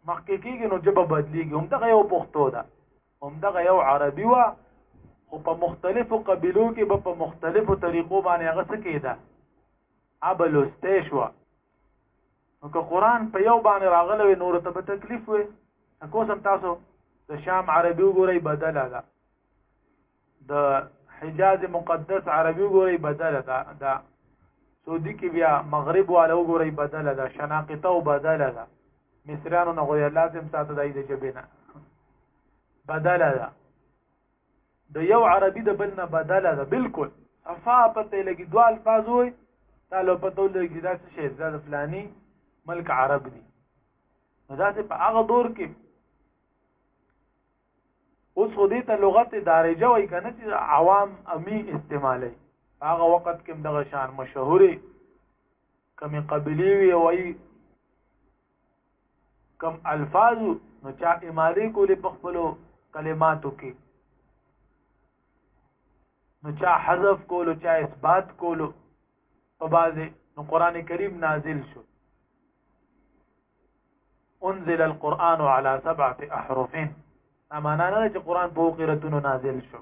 مخکې کېږي نو جبه بدلېږي هم دغه یو پښتو ده هم دغه یو عربي وه خو په مختلفو قبیلو کې به په مختلفو طریقو باندې هغه څه کېده اب لوستې شو نو که قران په یو باندې راغلی وي نور ته به تکلیف وي کوسم تاسو د شام عربي وګورئ بدله ده د حجاز مقدس عربي وګورئ بدله ده دا سعودي کې بیا مغرب والا وګورئ بدله ده شناقطه او بدله ده مصریانو نه غوړي لازم ساته دای د جبینه بدله ده د یو عربي د بل نه بدله ده بالکل صفا پته لګي دوه الفاظ وي دا لو پته لګي دا څه شي دا د فلاني ملک عرب دي نو دا په هغه دور کې اوس خو دې ته لغت دارجه وای کنه چې عوام امي استعمالي هغه وخت کې دغه شان مشهوري کمی قبلی وی وای کم الفاظ نو چا اماله کولې په خپل کلماتو کې نو چا حذف کولو چا اثبات کولو په بازه نو قران کریم نازل شو انزل القرآن على سبعه احرف امانا نه چې قران په قراتونو نازل شو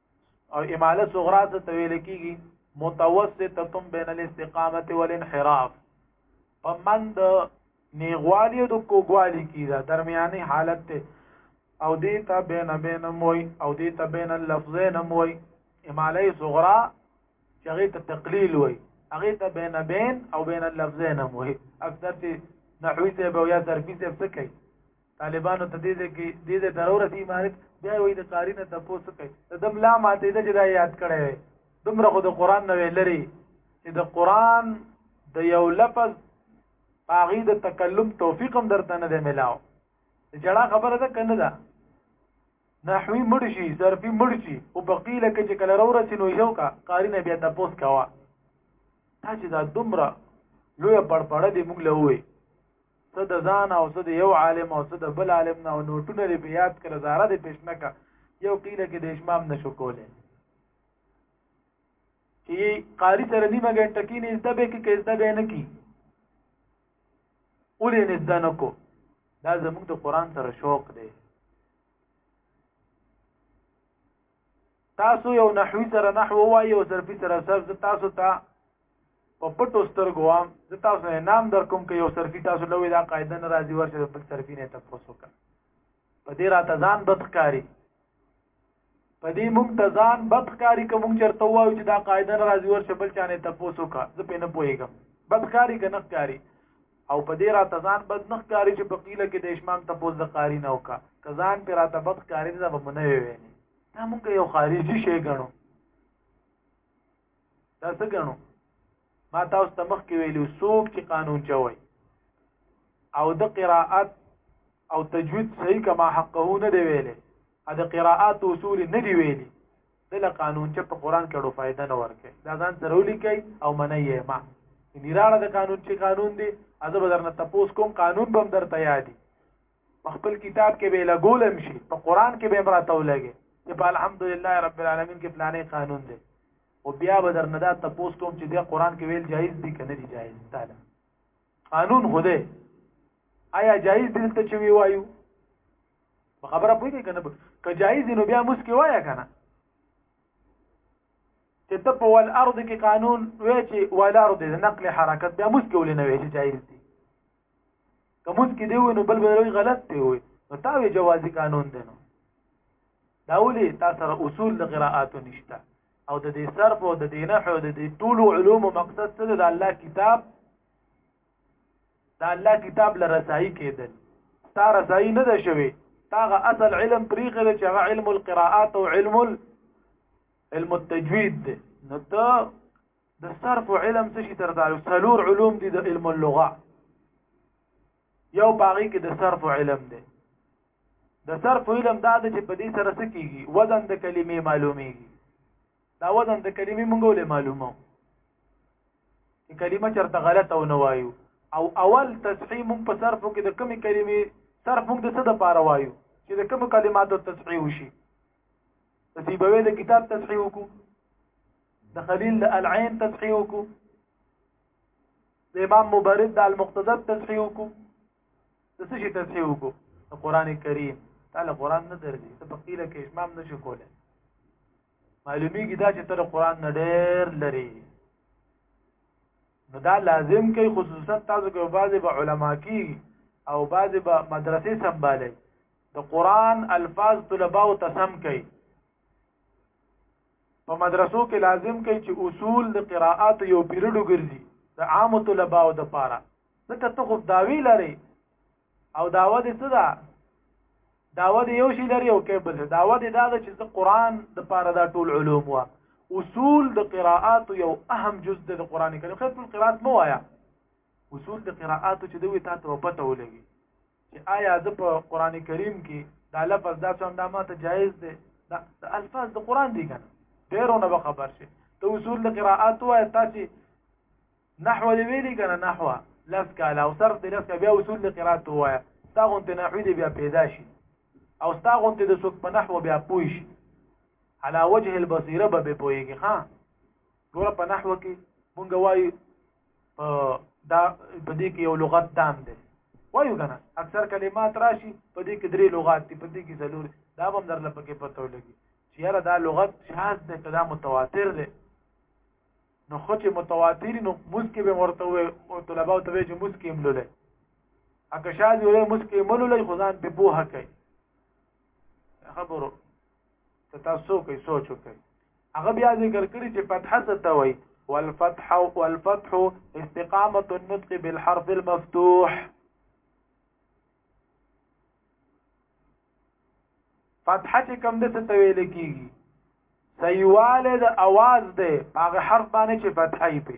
او اماله صغرا څه تویل کیږي متوسطه بین الاستقامت والانحراف پمند نیغوالی او د کوګوالی کی دا درمیاني حالت ته او دې ته بین بین موي او دې ته بین اللفظین موي اماله صغرا چې هغه ته تقلیل وي هغه ته بین بین او بین اللفظین موي اکثر چې نحوی ته به یا ظرفي ته څه کوي طالبانو ته دې دې کې دې دې ضرور دي مالک بیا وې د قاری نه تاسو کوي دم لا ماته دې دا یاد کړی وي دومره خو د قران نه لري چې د قران د یو لفظ باغی د تکلم توفیق هم درته نه دی ملاو جړه خبره ده کنه ده نحوی مړ شي ظرفي مړ شي او بقیله کې چې کله راورسې نو یو کا قاری نه بیا تاسو کوا تا چې دا دومره لوی پړپړه دې موږ له وې څه د ځان او څه د یو عالم او څه د بل عالم نه او نوټونه لري په یاد کړه زاره دې پېښ نه کا یو قیله کې د اشمام نشو کوله چې قاری سره نیمه ګنټه کې نه زده به کې کې زده به نه کی ولې نه زده نه کو دا زموږ د قران سره شوق دی تاسو یو نحوی سره نحو وایي او صرفي سره صرف تاسو ته تا په پټو سترګو وام زه تاسو نه نام در کوم که یو صرفي تاسو لوي دا قاعده نه راځي ورشه د بل صرفي نه تاسو وکړه په دې راته ځان بدخکاری په دې موږ ته ځان بدخکاری کوم چرته وایو چې دا قاعده نه راځي ورشه بل چانه تاسو وکړه زه په نه پوهیږم بدخکاری کنه ښکاری او په دې راته ځان بد نه ښکاری چې په قیله کې د اشمام تاسو د قاری نه وکړه کزان پر راته بدخکاری نه به مونږ ویني دا موږ یو خارجي شی ګڼو دا څه غنو ما تاسو ته مخ کې ویلو څوک چې قانون چوي او د قراءات او تجوید صحیح کما حقه نه دی ویلې ا د قراءات اصول نه دی ویلې د قانون چې په قران کې ډو فائدہ نه ورکه دا ځان سره ولیکي او منې یې ما نیراړه د قانون چې قانون دی ازه بدرنه تپوس کوم قانون بم در تیادي په خپل کتاب کې به لګولم شي په قران کې به امراته ولګي چې په الحمدلله رب العالمین کې پلانې قانون دی او بیا به درنه دا تاسو کوم چې د قران کې ویل جایز دي کنه دي جایز تعالی قانون هده آیا جایز دي ته چې وی وایو په خبره پوهیږي کنه که جایز نو بیا مسکی وایا کنه چې ته په ول ارض کې قانون وی چې ول ارض د نقل حرکت بیا مسکی ولې نه وی چې جایز دي کومز کې دی نو بل بل غلط دی وي نو تا وی جوازي قانون دی نو دا ولي تاسو سره اصول د قراءات نشته او د دې صرف او د دې نحو او د دې ټول علوم مقصد څه دی د الله کتاب د الله کتاب لرسایي کېدل تا رسایي نه ده شوی تاغه اصل علم پریخه ده چې هغه علم القراءات او علم علم التجوید ده نو ته د صرف علم څه شي تر دا څلور علوم دي د علم اللغه یو باغی کې د صرف علم دی د صرف علم دا د چې په دې سره څه کیږي وزن د کلمې معلومیږي دا وزن د کلمې مونږ ولې معلومو چې کلمه چرته غلطه و نه وایو او اول تصحیح مونږ په صرف کې د کمی کلمې صرف مونږ د څه د پاره وایو چې د کوم کلماتو تصحیح وشي نصیبوي د کتاب تصحیح وکړو د خلیل د العين تصحیح وکړو د امام مبرد د المقتضب تصحیح وکړو د څه شي تصحیح وکړو د قران کریم تعالی قران نه درځي ته په قیله کې امام نشو کوله معلومیږي دا چې تر قران نه ډېر لري نو دا لازم کوي خصوصا تاسو کې بعضي به علما کی او بعضي به مدرسې سمبالي د قران الفاظ طلباء او تسم کوي په مدرسو کې لازم کوي چې اصول د قراءات یو پیریډ وګرځي د عام طلباو د پاره ځکه ته خو داوی لري او داوه دې څه ده داوه دې یو شی لري او کې بل داوه دې دا ده چې د قران د پاره دا ټول علوم وا اصول د قراءات یو اهم جز د قران کریم خیر ټول قراءات مو وایا اصول د قراءات چې دوی تاسو په پته ولګي چې آیا د په قران کریم کې دا لفظ دا څه دا ماته جایز دی دا الفاظ د قران دی کنه ډیرونه به خبر شي ته اصول د قراءات وای تاسو نحو دی ویلی کنه نحو لس کاله او صرف دی لس کاله بیا اصول د قراءات وای تا غونته نحو دی بیا پیدا شي او تا غونته د څوک په نحو بیا پوي شي على وجه البصيره به پويږي ها ګوره په نحو کې مونږ وایو دا په دې کې یو لغت تام دی وایو کنه اکثر کلمات راشي په دې کې درې لغات دي په دې کې ضرور دا هم درل پکې پته لګي چې یاره دا لغت شاذ دی کدا متواتر دی نو خو چې متواتر نو مسکه به مرته وي او طلباء ته وي چې مسکه ملولې اګه شاذ وي مسکه ملولې خدان په بوه کوي خبرو ته تاسو کوي سوچ وکړئ هغه بیا ذکر کړی چې فتحه څه ته وایي والفتح والفتح استقامه النطق بالحرف المفتوح فتحه چې کوم د څه ویل کیږي سیواله د आवाज ده هغه حرف باندې چې فتحه یې په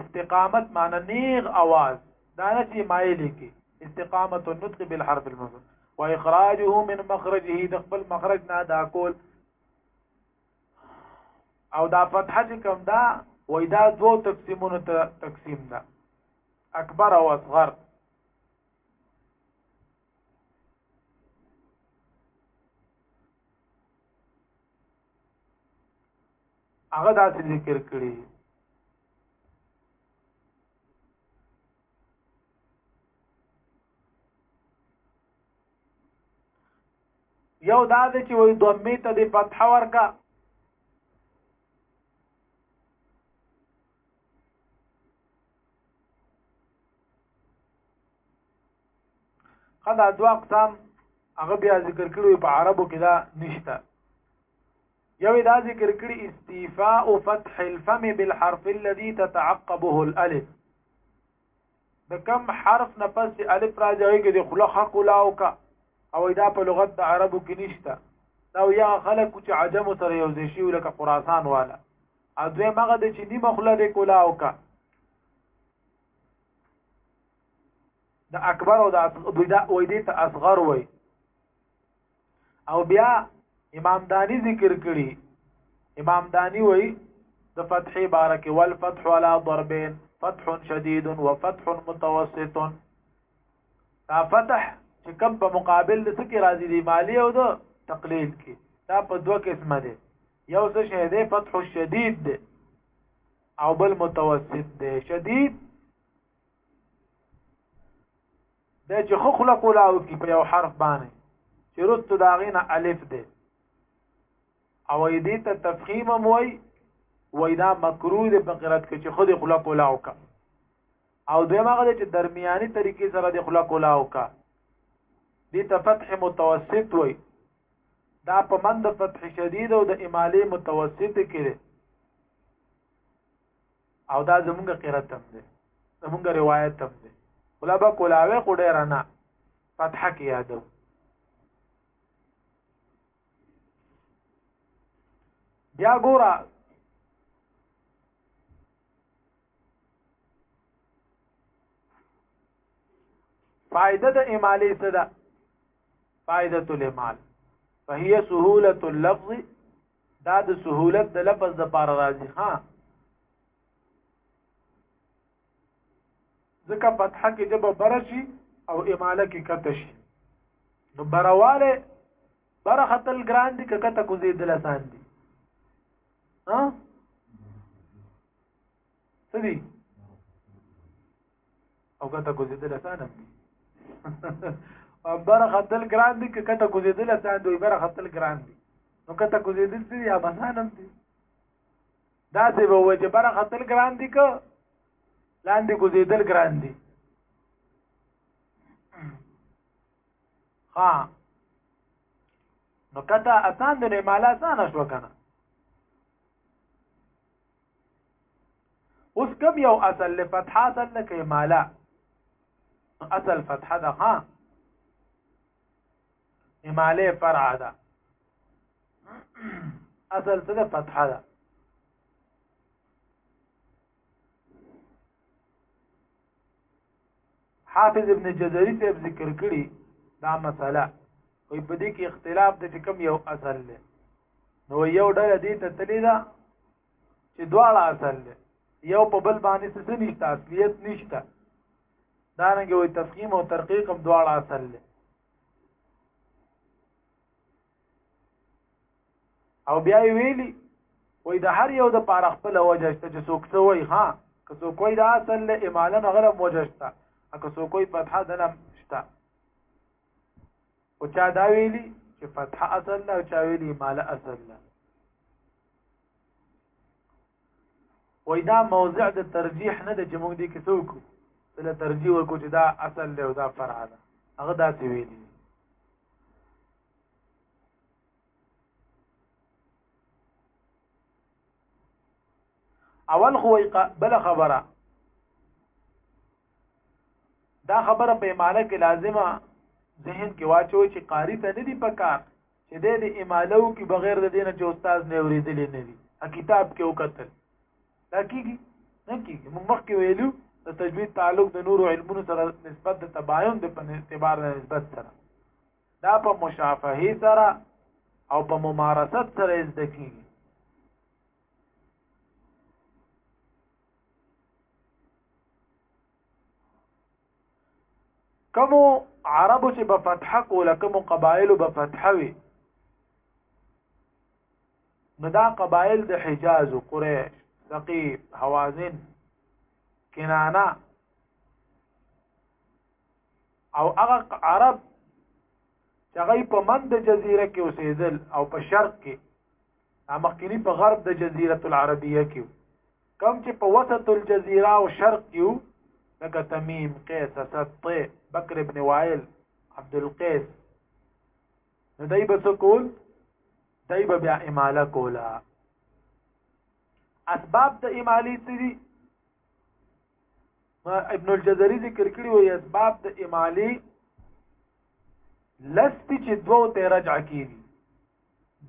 استقامت معنی نیغ आवाज دا نه چې مایلی کې استقامت النطق بالحرف المفرد واخراجه من مخرجه د خپل مخرج نه دا کول او دا فتحه چې کوم دا وای دا دوه تقسیمونو ته تقسیم ده اکبر او اصغر هغه داسې ذکر کړی یو دا د چې وې دومې ته د فتح ورکا قدا دوا اقسام هغه بیا ذکر کړو په عربو کې دا نشته یو دا ذکر کړی استیفاء فتح الفم بالحرف الذي تتعقبه الالف د کم حرف نه پس الف راځي کې د خلق حق لاو کا او دا په لغت د عربو کې نشته دا یا خلق چې عجم سره یو ځای شي لکه خراسان والا اځه مغه د چې نیمه خلق کولاو کا د اکبر او د اصغر دا وای دي ته اصغر وای او بیا امام دانی ذکر کړي امام دانی وای د فتح بارک والفتح على ضربين فتح شديد وفتح متوسط دا فتح چې کوم په مقابل د سکی راځي دی مالی او د تقلیل کې دا په دوه قسمه دي یو څه شه دی فتح شدید دی او بل متوسط دی شدید دا چې خو خلق ولاو کې په یو حرف باندې چې رستو دا غینه الف ده او دې ته تفخیم هم وای وای دا مکروه ده په قرات کې چې خود خلق ولاو کا او دویمه غده چې درمیاني طریقې سره د خلق ولاو کا دې ته فتح متوسط وای دا په مند فتح شدید او د اماله متوسط کې او دا زمونږ قرات هم دی زمونږ روایت هم دی ولا با کولاوه خو ډیر نه فتح کې یادو بیا ګوره فائدہ د اماله څه ده فائدۃ الامال فهي سهوله اللفظ دا د سهولت د لفظ د پاره راځي ها ځکه فتحه کې جبه برشي او اماله کې کته شي نو برواله بر خطل ګران دي کته کوزي دل آسان دي ها څه دي او کته کوزیدل اسانه دي بره خطل ګران دي که کته کوزیدل اسانه دي بره خطل ګران دي نو کته کوزیدل دي یا اسانه دي دا څه به وای چې بره خطل ګران دي که لاندې کوزیدل ګران دي ها نو کته اسان دي نه مالا اسانه شو کنه اوس کوم یو اصل له فتح اصل له کمالا اصل فتح ده ها اماله فرع ده اصل څه ده فتح ده حافظ ابن جزري صاحب ذکر کړي دا مسله وي په دې کې اختلاف د کوم یو اصل دی نو یو ډله دې ته تللی دا چې دواړه اصل دی یو په بل باندې څه نشته اصلیت نشته دا رنګ وي تفخیم او ترقیق هم دواړه اصل دی او بیا یې ویلي وای د هر یو د پاره خپل وجه شته چې څوک څه وای ها که څوک وای د اصل له اماله نه غره وجه شته که څوک وای فتحه د لم شته او چا دا ویلي چې فتحه اصل نه او چا ویلي اماله اصل نه وای دا موضع د ترجیح نه د جمهور دي کې څوک له ترجیح ورکو چې دا اصل له دا فرع ده هغه داسې ویلي اول خو بل خبره دا خبره په اماله کې لازمه ذهن کې واچوي چې قاری ته نه دی پکار چې د دې امالو کې بغیر د دینه چې استاد نه اوریدلې نه وي کتاب کې وکتل دا کیږي نه کیږي موږ مخکې ویلو د تجوید تعلق د نورو علمونو سره نسبت د تباین د اعتبار نه نسبت سره دا په مشافهه سره او په ممارست سره زده کیږي کوم عربو چې په فتحه کوله کوم قبایل په فتحه وي نو دا قبایل د حجاز او قریش ثقيف حوازن کنانه او هغه عرب چې هغه په من د جزیره کې اوسېدل او په شرق کې مخکینی په غرب د جزیره العربیه کې کم چې په وسط الجزیره او شرق کې لکه تمیم قیس اسد طی بکر ابن وائل عبد القیس نو دای به څه کول دای به بیا اماله کوله اسباب د امالی څه دي ابن الجزري ذکر کړی وي اسباب د امالي لس پی چې دوو ته رجع کیږي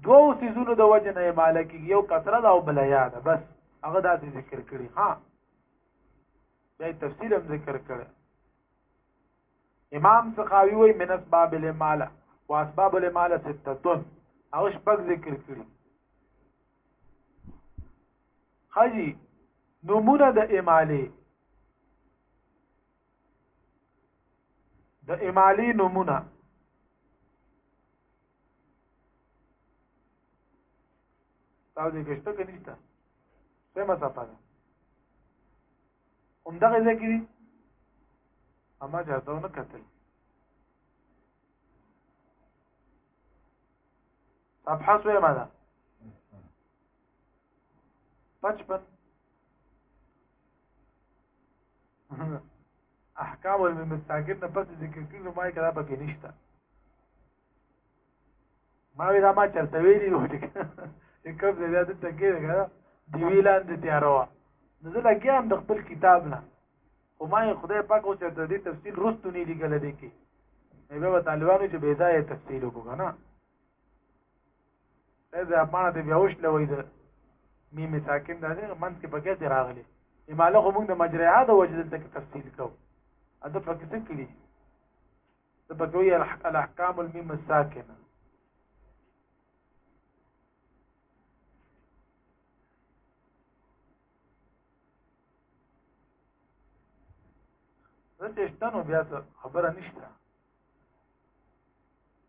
دوو سيزونو د وجه نه اماله کیږي یو کثره او بل یا ده بس هغه د ذکر کړی ها به تفصیل هم ذکر کړی امام سخاوي وي من اسباب الاماله واسباب الاماله سته او شپږ ذکر کړی حاجی نمونه د اماله د امالی نمونه تاسو دې کېشته کې نشته سمه صفه ده هم دغه ځای کې دي اما جاته نه کتل صفحه سوې ما ده 55 احکام المستاجر نه پس ذکر کړي نو ما کړه پکې نشته ما وی دا ما چرته ویلی نو ټیک کوم ځای ته تکې ده دی ویلان دې تیاروا نو زه لګیام د خپل کتاب نه خو ما خدای پاک او چرته دې تفصیل رستو نه لیکل دي کې مې به طالبانو چې بيځای تفصیل وکړه نه دا معنی دی بیا وښله وای دا میم ساکن دا دی منځ کې بګې دی راغلی اماله خو موږ د مجرعه د وجد ته تفصیل کو اته پکې څه کړی د بګوی الاحکام المیم الساکنه زه چې شته نو بیا خبره نشته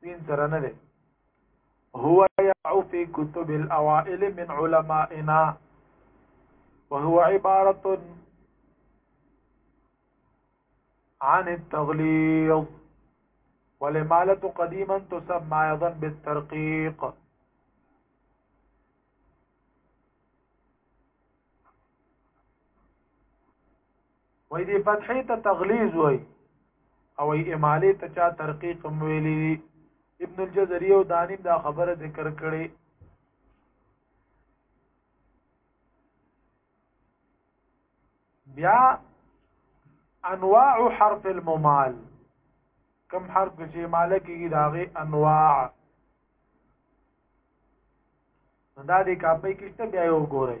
سین سره نه دی هو یعو في كتب الأوائل من علمائنا وهو عبارة عن التغليظ ولمالة قديما تسمى أيضا بالترقيق وای دی فتحې ته تغلیظ وای او ای اماله ته چا ترقیق ویلی ابن الجزری او دانیم دا خبره ذکر کړي بیا انواع حرف الممال کم حرف چې مالک کی داغه انواع دا دې کاپي کېشته بیا یو ګورئ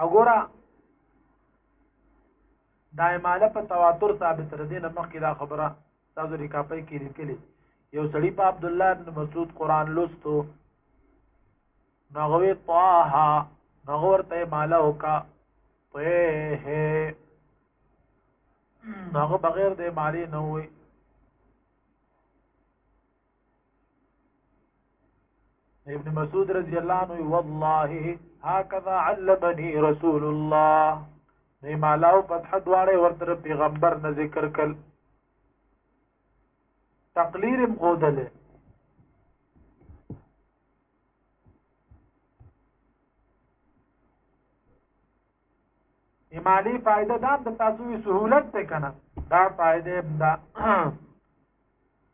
او ګوره دا اماله په تواتر ثابت ردی نه مخکې دا خبره تاسو لري کاپي کې لیکلي یو سړی په عبد الله بن مسعود قران لوستو نغوی طه نغور ته مالا وکا طه نغو بغیر د مالی نه وي ابن مسعود رضی الله عنه والله هكذا علمني رسول الله نه مالاو فتح دواړه ورته پیغمبر نه ذکر کړ تقلیر مغودله مالی فائدہ دا د تاسو سہولت ته کنه دا فائدې دا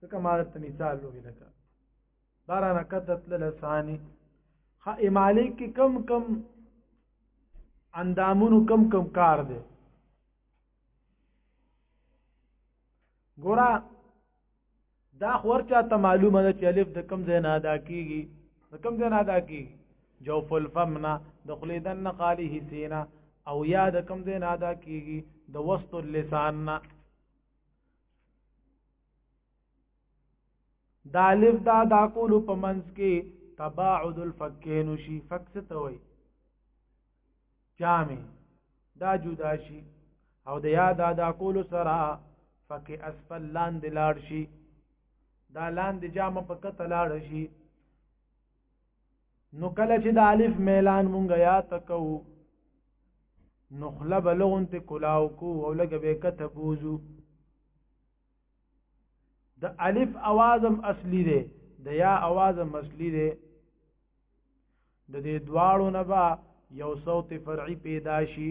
ځکه ما ته مثال لوي لکه بارانه کتت لسانی خ امالی کې کم کم اندامونو کم کم کار دی ګورا دا خورچا ته معلومه ده چې الف د کم ځای نه ادا کیږي د کم ځای نه ادا کیږي جوف الفمنا د خلی دن قالی حسینا او یا د کم ځای نه ادا کیږي د وسط اللسان نه دا الف دا دا کولو په منځ کې تباعد الفکین شي فک څه ته وایي جامع دا جدا شي او د یاد ادا کول سره فک اسفل لاندې لاړ شي دا لاندې جامه په کته لاړ شي نو کله چې د الف میلان مونږ یا تکو نو خلا بلغون ته کلاو کو او لګ به کته بوزو د الف اوازم اصلي دی د یا اوازم اصلي دی د دې دواړو نه با یو صوت فرعي پیدا شي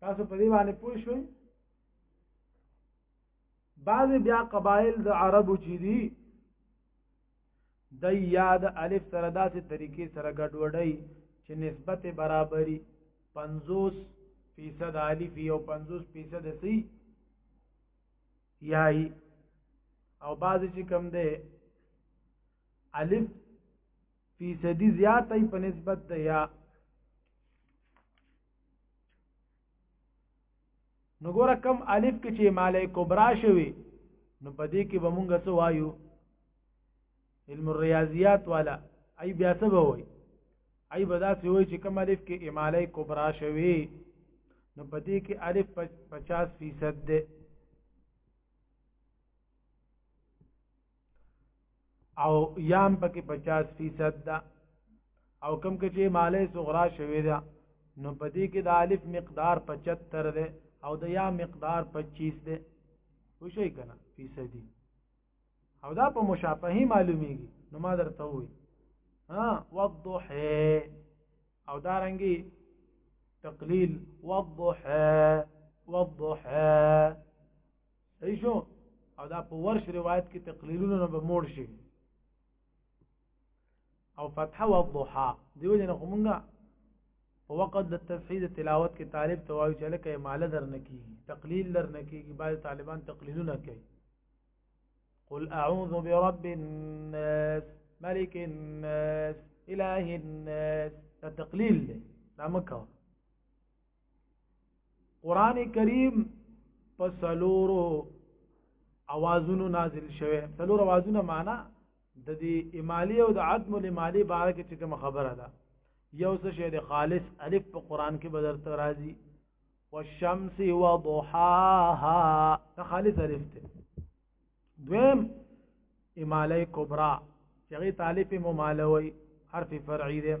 تاسو په دې باندې پوه شئ بعض بیا قبایل د عربو چې دي د یاد الف سره داسې طریقې سره ګډوډي چې نسبت برابرۍ 50 فیصد الف او 50 فیصد سی یای او بعض چې کم ده الف فیصدی زیاته په نسبت د یا نو ګوره کم الف کې چې مالې کبرا شوی نو په دې کې به مونږه څه وایو علم الریاضیات والا ای بیا څه به وایي ای به داسې وایي چې کم الف کې امالې کبرا شوی نو په دې کې الف 50 فیصد ده او یام پکې 50 فیصد ده او کم کې چې مالې صغرا شوې ده نو په دې کې د الف مقدار 75 ده او د یا مقدار 25 ده وشي کنه فیصدي او دا په مشابهه معلومیږي نو ما درته وې ها وضح او دا رنګي تقلیل وضح وضح صحیح شو او دا په ورش روایت کې تقلیلونه نه به موړ شي او فتح او الضحى دیو جن کومګه په وخت د تفحید تلاوت کې طالب توایو چې لکه ماله در نه کی تقلیل در نه کی بعض طالبان تقلیلونه کوي قل اعوذ برب الناس ملك الناس اله الناس تقلیل ده دا مکه قران کریم په سلورو اوازونو نازل شوه سلور اوازونه معنا د دې امالی او د عدم الامالی باره کې کوم خبره ده یو څه شی د خالص الف په قران کې بدر تر راځي والشمس وضحاها دا خالص الف ته دویم امالی کبرا چې غي طالب ممالوي حرف فرعي ده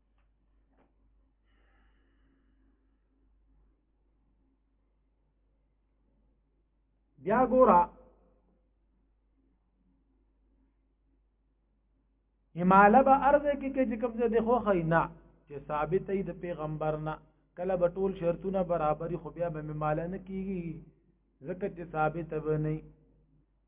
بیا ګورا هماله به ارض کې کې چې کوم ځای د خو خینا چې ثابت ای د پیغمبر نه کله به ټول شرطونه برابرۍ خو بیا به مماله نه کیږي ځکه چې ثابت به نه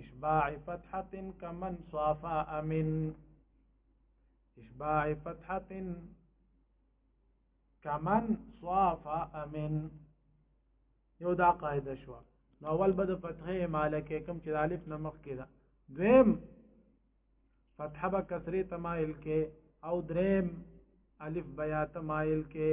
اشباع فتحه کمن صافا امن اشباع فتحه کمن صافا امن یو دا قاعده شو نو اول به د فتحه مالکه کم چې الف نمخ کړه دویم فتحه به کسره تمایل کې او دریم الف بیا تمایل کې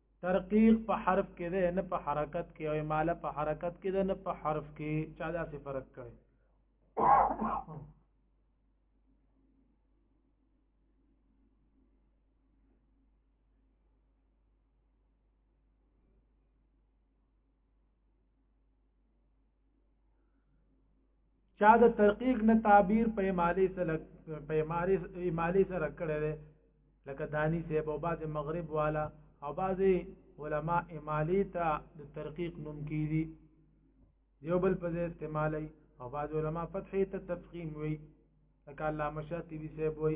ترقیق په حرف کې ده نه په حرکت کې او اماله په حرکت کې ده نه په حرف کې چا دا څه فرق کوي چا د ترقیق نه تعبیر په امالی سره په امالی امالی سره کړی دی لکه دانی صاحب او بعض مغرب والا او بعض علما امالی ته د ترقیق نوم کیدی یو بل په استعمالی او بعض علما فتحې ته تفخیم وی لکه علامه شاطبی صاحب وی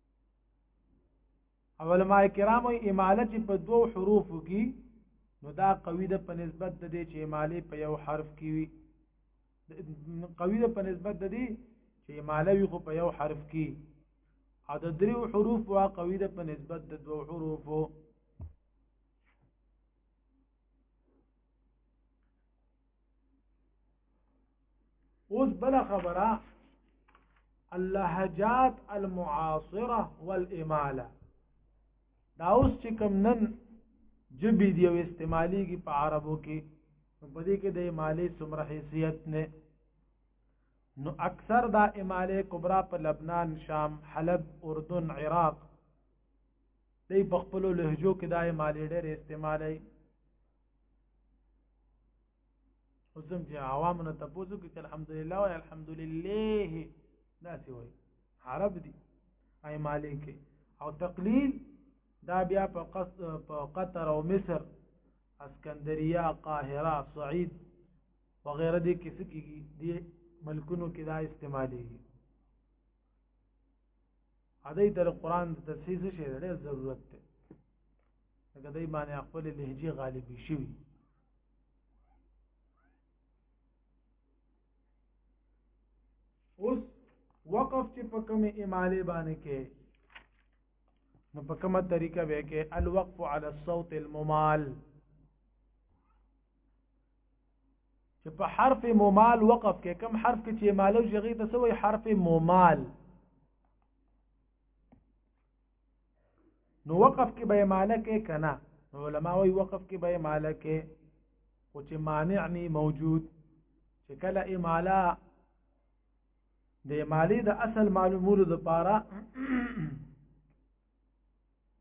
اول ما کرام اماله چې په دوو حروفو کې نو دا قوی ده په نسبت د دې چې اماله په یو حرف کې وي قوی ده په نسبت د دې چې اماله وي خو په یو حرف کې او د دریو حروف وا قوی ده په نسبت د دوو حروفو اوس بل خبره اللهجات المعاصره والاماله دا اوس چې کوم نن جبې دی او استعماليږي په عربو کې نو په دې کې د اماله څومره حیثیت نه نو اکثر دا اماله کبرا په لبنان شام حلب اردن عراق دې په خپل لهجو کې دا اماله ډېر استعمالي اوسم چې عوام نه تاسو کې چې الحمدلله او الحمدلله دا سی وای عرب دي اي مالک او تقليل دا بیا په قصد په قطر او مصر اسکندریه قاهره صعید وغیرہ دې کې څه کېږي دې ملکونو کې دا استعمالېږي ادي تر قران د تفسیر څه شی ډېر ضرورت دی لکه دای باندې خپل لهجه غالب شي اوس وقف چې په کومه اماله باندې کې نو په کومه طریقه به کې الوقف علی الصوت الممال چې په حرف ممال وقف کې کم حرف کې چې مالو شغی ته سوې حرف ممال نو وقف کې به معنی کې کنا نو علما وی وقف کې به معنی کې او چې مانع نه موجود چې کله امالا د مالی د اصل معلومولو لپاره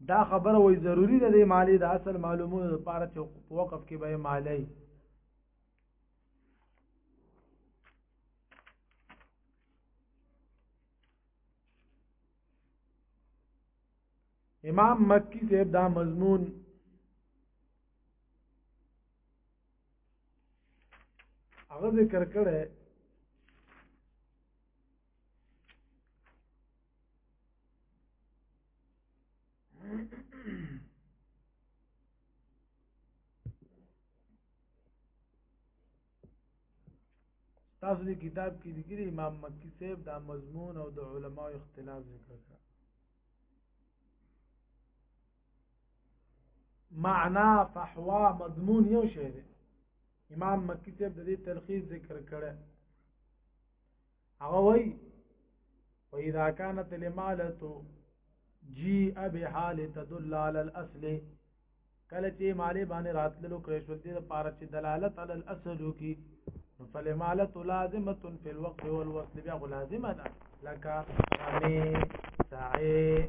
دا خبره وای ضروری ده د مالی د اصل معلومونو لپاره چې په وقف کې به مالی امام مکی صاحب دا مضمون هغه ذکر کړه تاسو دې کتاب کې لیکلي امام مکی صاحب دا مضمون او د علما اختلاف ذکر کړ معنا فحوا مضمون یو شی دی امام مکی صاحب د دې تلخیص ذکر کړی هغه وای واذا كانت الاماله جيء بحال تدل على الاصل کله چې مالې باندې راتللو کړې شو دې لپاره چې دلالت علی الاصل وکي فالاماله لازمه في الوقت والوصل بیا لازمه ده لکه سعي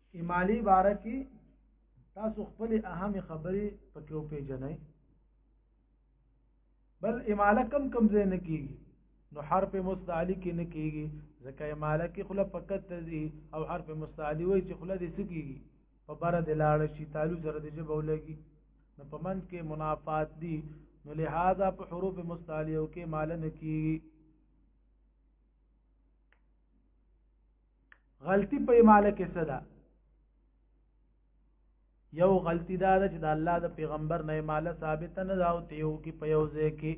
امالی باره کې تاسو خپل اهم خبرې پکې او پیژنئ بل اماله کم کم ځای نه کیږي نو حرف مستعلی کې نه کیږي ځکه اماله کې خله فقط تزي او حرف مستعلی وای چې خله دې سکیږي په بره د لاړ شي تعالو سره د جبه ولګي نو په منځ کې منافات دي نو لہذا په حروف مستعلیو کې مال نه کیږي غلطي په اماله کې څه ده یو غلطي دا ده چې د الله د پیغمبر نه اماله ثابت نه ده او ته یو کې په یو ځای کې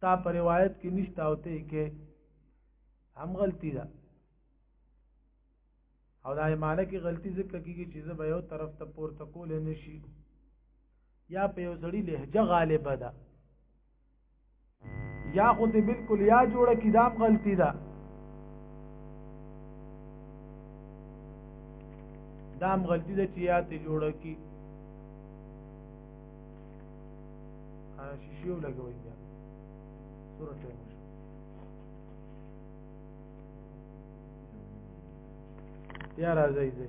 تا په روایت کې نشته او ته کې هم غلطي ده او دا اماله کې غلطي ځکه کېږي چې زه به یو طرف ته پورته کول نه شي یا په یو ځړي لهجه غالبه ده یا خو دې بالکل یا جوړه کی دام غلطی ده دام غلطی ده چې یا ته جوړه کی شیشیو لګوي بیا سوره ټیم یا راځي ځي